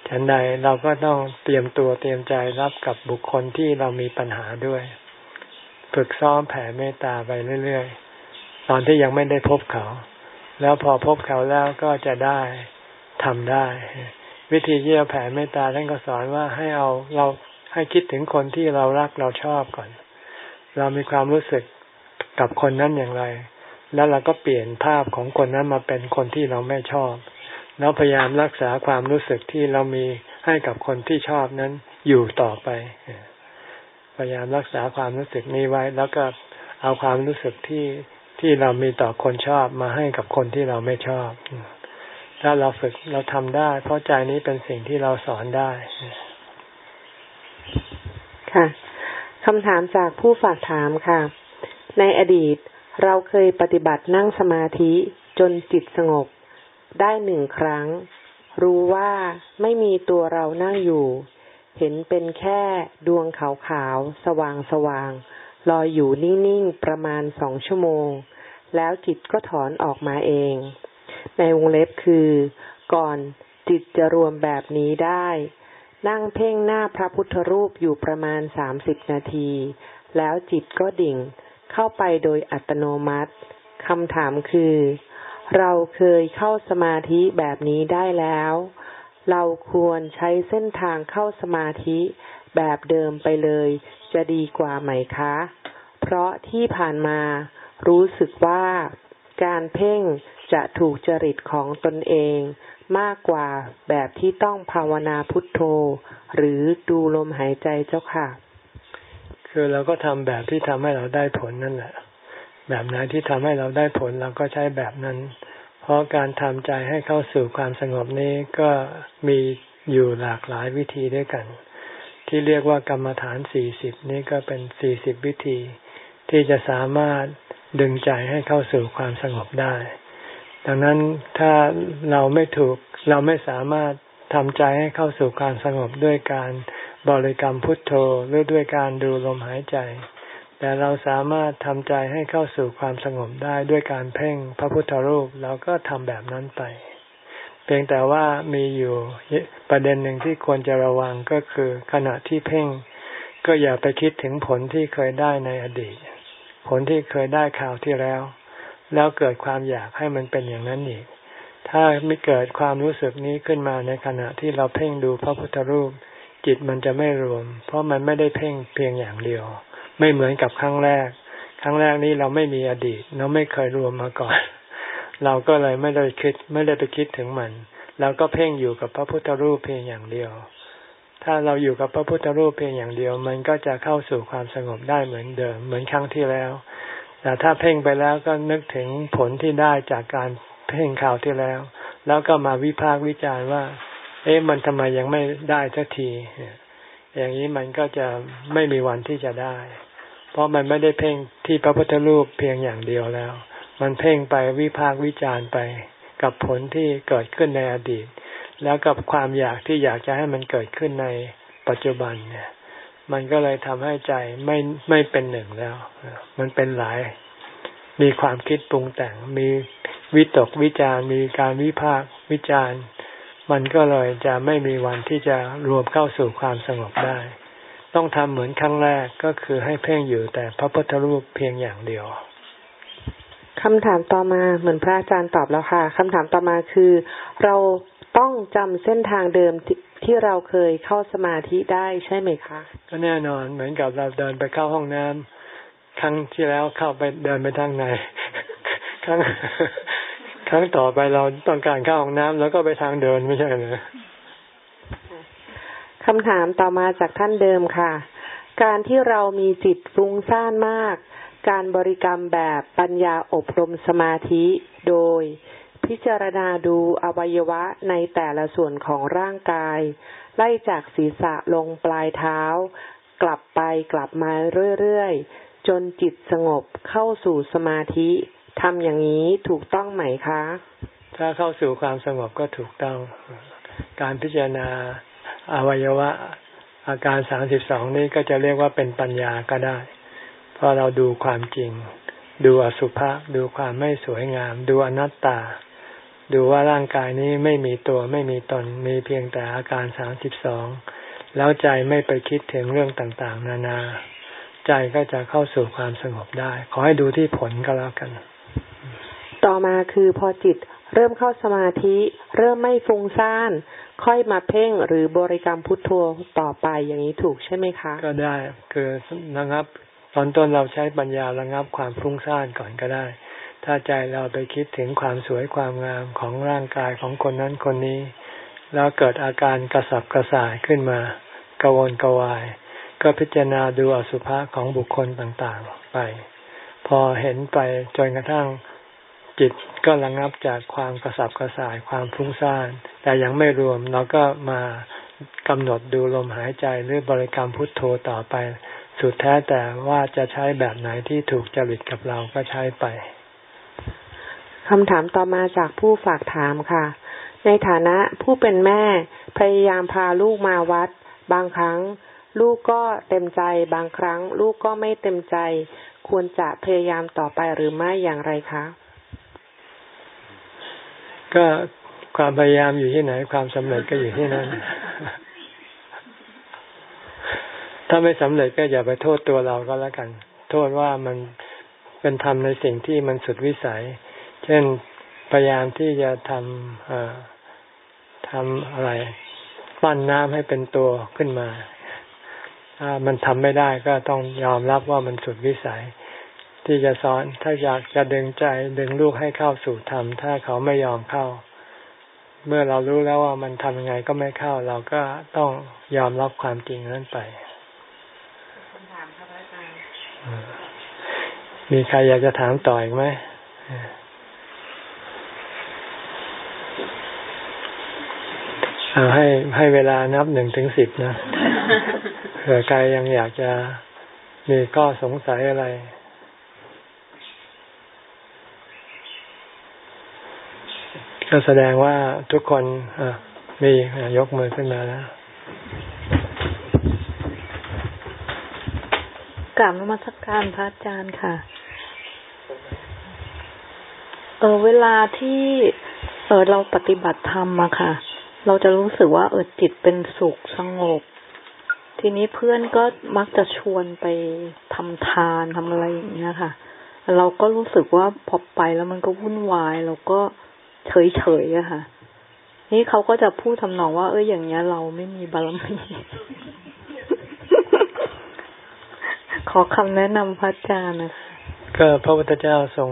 ฉันใดเราก็ต้องเตรียมตัวเตรียมใจรับกับบุคคลที่เรามีปัญหาด้วย ฝึกซ้อมแผ่เมตตาไปเรื่อยๆ ตอนที่ยังไม่ได้พบเขา แล้วพอพบเขาแล้วก็จะได้ทำได้ วิธีที่จะแผ่เมตตาท่านก็สอนว่าให้เอาเราให้คิดถึงคนที่เรารักเราชอบก่อน เรามีความรู้สึกกับคนนั้นอย่างไร แล้วเราก็เปลี่ยนภาพของคนนั้นมาเป็นคนที่เราไม่ชอบ แล้วพยายามรักษาความรู้สึกที่เรามีให้กับคนที่ชอบนั้นอยู่ต่อไป พยายามรักษาความรู้สึกนี้ไว้ แล้วก็เอาความรู้สึกที่ที่เรามีต่อคนชอบมาให้กับคนที่เราไม่ชอบ ถ้าเราฝึกเราทำได้ เพราะใจนี้เป็นสิ่งที่เราสอนได้ ค่ะคำถามจากผู้ฝากถามค่ะ ในอดีตเราเคยปฏิบัตินั่งสมาธิจนจิตสงบ ได้หนึ่งครั้ง รู้ว่าไม่มีตัวเรานั่งอยู่ เห็นเป็นแค่ดวงขาวๆ สว่างๆ ลอยอยู่นิ่งๆ ประมาณสองชั่วโมง แล้วจิตก็ถอนออกมาเอง ในวงเล็บคือ ก่อนจิตจะรวมแบบนี้ได้ นั่งเพ่งหน้าพระพุทธรูปอยู่ประมาณสามสิบนาที แล้วจิตก็ดิ่งเข้าไปโดยอัตโนมัติคำถามคือ เราเคยเข้าสมาธิแบบนี้ได้แล้ว เราควรใช้เส้นทางเข้าสมาธิแบบเดิมไปเลย จะดีกว่าไหมคะ เพราะที่ผ่านมารู้สึกว่าการเพ่งจะถูกจริตของตนเองมากกว่าแบบที่ต้องภาวนาพุทโธ หรือดูลมหายใจเจ้าค่ะ คือเราก็ทำแบบที่ทำให้เราได้ผลนั่นแหละ แบบไหนที่ทำให้เราได้ผลเราก็ใช้แบบนั้น เพราะการทำใจให้เข้าสู่ความสงบนี้ก็มีอยู่หลากหลายวิธีด้วยกัน ที่เรียกว่ากรรมฐานสี่สิบนี่ก็เป็นสี่สิบวิธี ที่จะสามารถดึงใจให้เข้าสู่ความสงบได้ ดังนั้นถ้าเราไม่ถูกเราไม่สามารถทำใจให้เข้าสู่ความสงบด้วยการบริกรรมพุทโธหรือด้วยการดูลมหายใจ แต่เราสามารถทำใจให้เข้าสู่ความสงบได้ด้วยการเพ่งพระพุทธรูปเราก็ทำแบบนั้นไป เพียงแต่ว่ามีอยู่ประเด็นหนึ่งที่ควรจะระวังก็คือขณะที่เพ่ง ก็อย่าไปคิดถึงผลที่เคยได้ในอดีต ผลที่เคยได้ข่าวที่แล้ว แล้วเกิดความอยากให้มันเป็นอย่างนั้นอีก ถ้าไม่เกิดความรู้สึกนี้ขึ้นมาในขณะที่เราเพ่งดูพระพุทธรูป จิตมันจะไม่รวม เพราะมันไม่ได้เพ่งเพียงอย่างเดียว ไม่เหมือนกับครั้งแรก ครั้งแรกนี้เราไม่มีอดีต เราไม่เคยรวมมาก่อน เราก็เลยไม่ได้คิดไม่ได้ไปคิดถึงมันเราก็เพ่งอยู่กับพระพุทธรูปเพียงอย่างเดียว ถ้าเราอยู่กับพระพุทธรูปเพียงอย่างเดียว มันก็จะเข้าสู่ความสงบได้เหมือนเดิม เหมือนครั้งที่แล้ว แต่ถ้าเพ่งไปแล้วก็นึกถึงผลที่ได้จากการเพ่งข่าวที่แล้ว แล้วก็มาวิพากษ์วิจารณ์ว่า เอ๊ะมันทำไมยังไม่ได้สักที อย่างนี้มันก็จะไม่มีวันที่จะได้ ราะมันไม่ได้เพ่งที่พระพุทธรูปเพียงอย่างเดียวแล้ว มันเพ่งไปวิพากวิจารณ์ไปกับผลที่เกิดขึ้นในอดีต แล้วกับความอยากที่อยากจะให้มันเกิดขึ้นในปัจจุบันเนี่ย มันก็เลยทำให้ใจไม่ไม่เป็นหนึ่งแล้ว มันเป็นหลาย มีความคิดปรุงแต่ง มีวิตกวิจารมีการวิพากวิจารมันก็เลยจะไม่มีวันที่จะรวมเข้าสู่ความสงบได้ ต้องทำเหมือนครั้งแรกก็คือให้เพ่งอยู่แต่พระพุทธรูปเพียงอย่างเดียวคำถามต่อมาเหมือนพระอาจารย์ตอบแล้วค่ะคำถามต่อมาคือ เราต้องจำเส้นทางเดิมทที่เราเคยเข้าสมาธิได้ใช่ไหมคะ ก็แน่นอนเหมือนกับเราเดินไปเข้าห้องน้ำครั้งที่แล้วเข้าไปเดินไปทางไหนครั้งครั้งต่อไปเราต้องการเข้าห้องน้ำแล้วก็ไปทางเดินไม่ใช่เหรอ คำถามต่อมาจากท่านเดิมค่ะ การที่เรามีจิตฟุ้งซ่านมาก การบริกรรมแบบปัญญาอบรมสมาธิ โดย พิจารณาดูอวัยวะในแต่ละส่วนของร่างกาย ไล่จากศีรษะลงปลายเท้า กลับไปกลับมาเรื่อยๆ จนจิตสงบเข้าสู่สมาธิทำอย่างนี้ถูกต้องไหมคะ ถ้าเข้าสู่ความสงบก็ถูกต้อง การพิจารณา อวัยวะอาการสามสิบสองนี้ก็จะเรียกว่าเป็นปัญญาก็ได้ เพอเราดูความจริง ดูอสุภะดูความไม่สวยงาม ดูอนัตตา ดูว่าร่างกายนี้ไม่มีตัวไม่มีตนมีเพียงแต่อาการสามสิบสองแล้วใจไม่ไปคิดถึงเรื่องต่างๆ นานา ใจก็จะเข้าสู่ความสงบได้ ขอให้ดูที่ผลก็แล้วกัน ต่อมาคือพอจิต เริ่มเข้าสมาธิ เริ่มไม่ฟุ้งซ่าน ค่อยมาเพ่งหรือบริกรรมพุทโธต่อไปอย่างนี้ถูกใช่ไหมคะ ก็ได้คือนะครับ ตอนต้นเราใช้ปัญญาระงับความฟุ้งซ่านก่อนก็ได้ ถ้าใจเราไปคิดถึงความสวยความงามของร่างกายของคนนั้นคนนี้ แล้วเกิดอาการกระสับกระส่ายขึ้นมากวนกวาย ก็พิจารณาดูอสุภะของบุคคลต่างๆไป พอเห็นไปจนกระทั่งจิต ก็ระงับจากความกระสับกระส่ายความฟุ้งซ่าน แต่ยังไม่รวมเราก็มากำหนดดูลมหายใจหรือบริกรรมพุทโธต่อไป สุดแท้แต่ว่าจะใช้แบบไหนที่ถูกจริตกับเราก็ใช้ไปคำถามต่อมาจากผู้ฝากถามค่ะ ในฐานะผู้เป็นแม่พยายามพาลูกมาวัด บางครั้ง ลูกก็เต็มใจ บางครั้ง ลูกก็ไม่เต็มใจ ควรจะพยายามต่อไปหรือไม่อย่างไรคะ ก็ความพยายามอยู่ที่ไหน ความสำเร็จก็อยู่ที่นั่น ถ้าไม่สำเร็จก็อย่าไปโทษตัวเราก็แล้วกัน โทษว่ามันเป็นทำในสิ่งที่มันสุดวิสัย เช่นพยายามที่จะทำทำอะไร ปั้นน้ำให้เป็นตัวขึ้นมา ถ้ามันทำไม่ได้ก็ต้องยอมรับว่ามันสุดวิสัย ที่จะสอนถ้าอยากจะดึงใจดึงลูกให้เข้าสู่ธรรม ถ้าเขาไม่ยอมเข้า เมื่อเรารู้แล้วว่ามันทำยังไงก็ไม่เข้า เราก็ต้องยอมรับความจริงนั้นไปมีใครอยากจะถามต่ออีกไหมให้ให้เวลานับหนึ่งถึงสิบนะเผื่อใครยังอยากจะมีก็สงสัยอะไร ก็แสดงว่าทุกคนมียกมือขึ้นมาแล้วกราบนมัสกการพระอาจารย์ค่ะ เออเวลาที่เออเราปฏิบัติธรรมมาค่ะ เราจะรู้สึกว่าเออจิตเป็นสุขสงบ ทีนี้เพื่อนก็มักจะชวนไปทำทานทำอะไรอย่างเงี้ยค่ะ เราก็รู้สึกว่าพอไปแล้วมันก็วุ่นวาย เราก็เเฉยๆอะค่ะ นี่เขาก็จะพูดทำนองว่า เอออย่างเงี้ย เราไม่มีบารมีขอคำแนะนำพระอาจารย์นะคะก็พระพุทธเจ้าทรง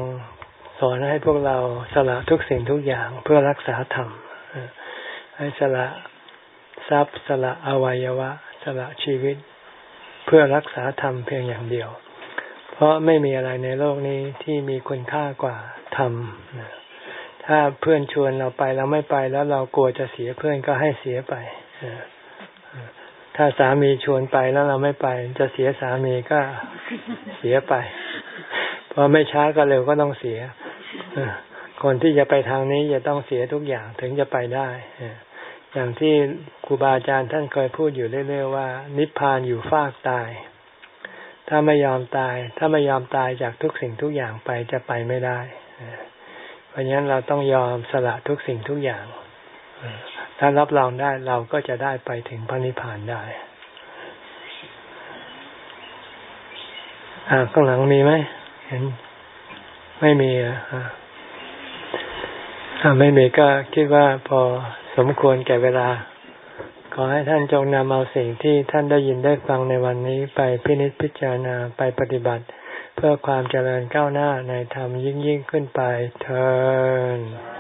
สอนให้พวกเราสละทุกสิ่งทุกอย่างเพื่อรักษาธรรมให้สละทรัพย์สละอวัยวะ สละชีวิต เพื่อรักษาธรรมเพียงอย่างเดียว เพราะไม่มีอะไรในโลกนี้ที่มีคุณค่ากว่าธรรม ถ้าเพื่อนชวนเราไปเราไม่ไปแล้วเรากลัวจะเสียเพื่อนก็ให้เสียไปถ้าสามีชวนไปแล้วเราไม่ไปจะเสียสามีก็เสียไปพอไม่ช้าก็เร็วก็ต้องเสียคนที่จะไปทางนี้จะต้องเสียทุกอย่างถึงจะไปได้อย่างที่ครูบาอาจารย์ท่านเคยพูดอยู่เรื่อยๆว่า นิพพานอยู่ฟากตาย ถ้าไม่ยอมตาย ถ้าไม่ยอมตายจากทุกสิ่งทุกอย่างไปจะไปไม่ได้ ราะฉะนั้นเราต้องยอมสละทุกสิ่งทุกอย่าง ถ้ารับรองได้เราก็จะได้ไปถึงพระนิพพานได้ อ่าข้างหลังมีไหมเห็น ไม่มีอะถ้าไม่มีก็คิดว่าพอสมควรแก่เวลา ขอให้ท่านจงนำเอาสิ่งที่ท่านได้ยินได้ฟังในวันนี้ไปพินิจพิจารณาไปปฏิบัติ เพื่อความเจริญก้าวหน้าในธรรมยิ่งยิ่งขึ้นไปเทอ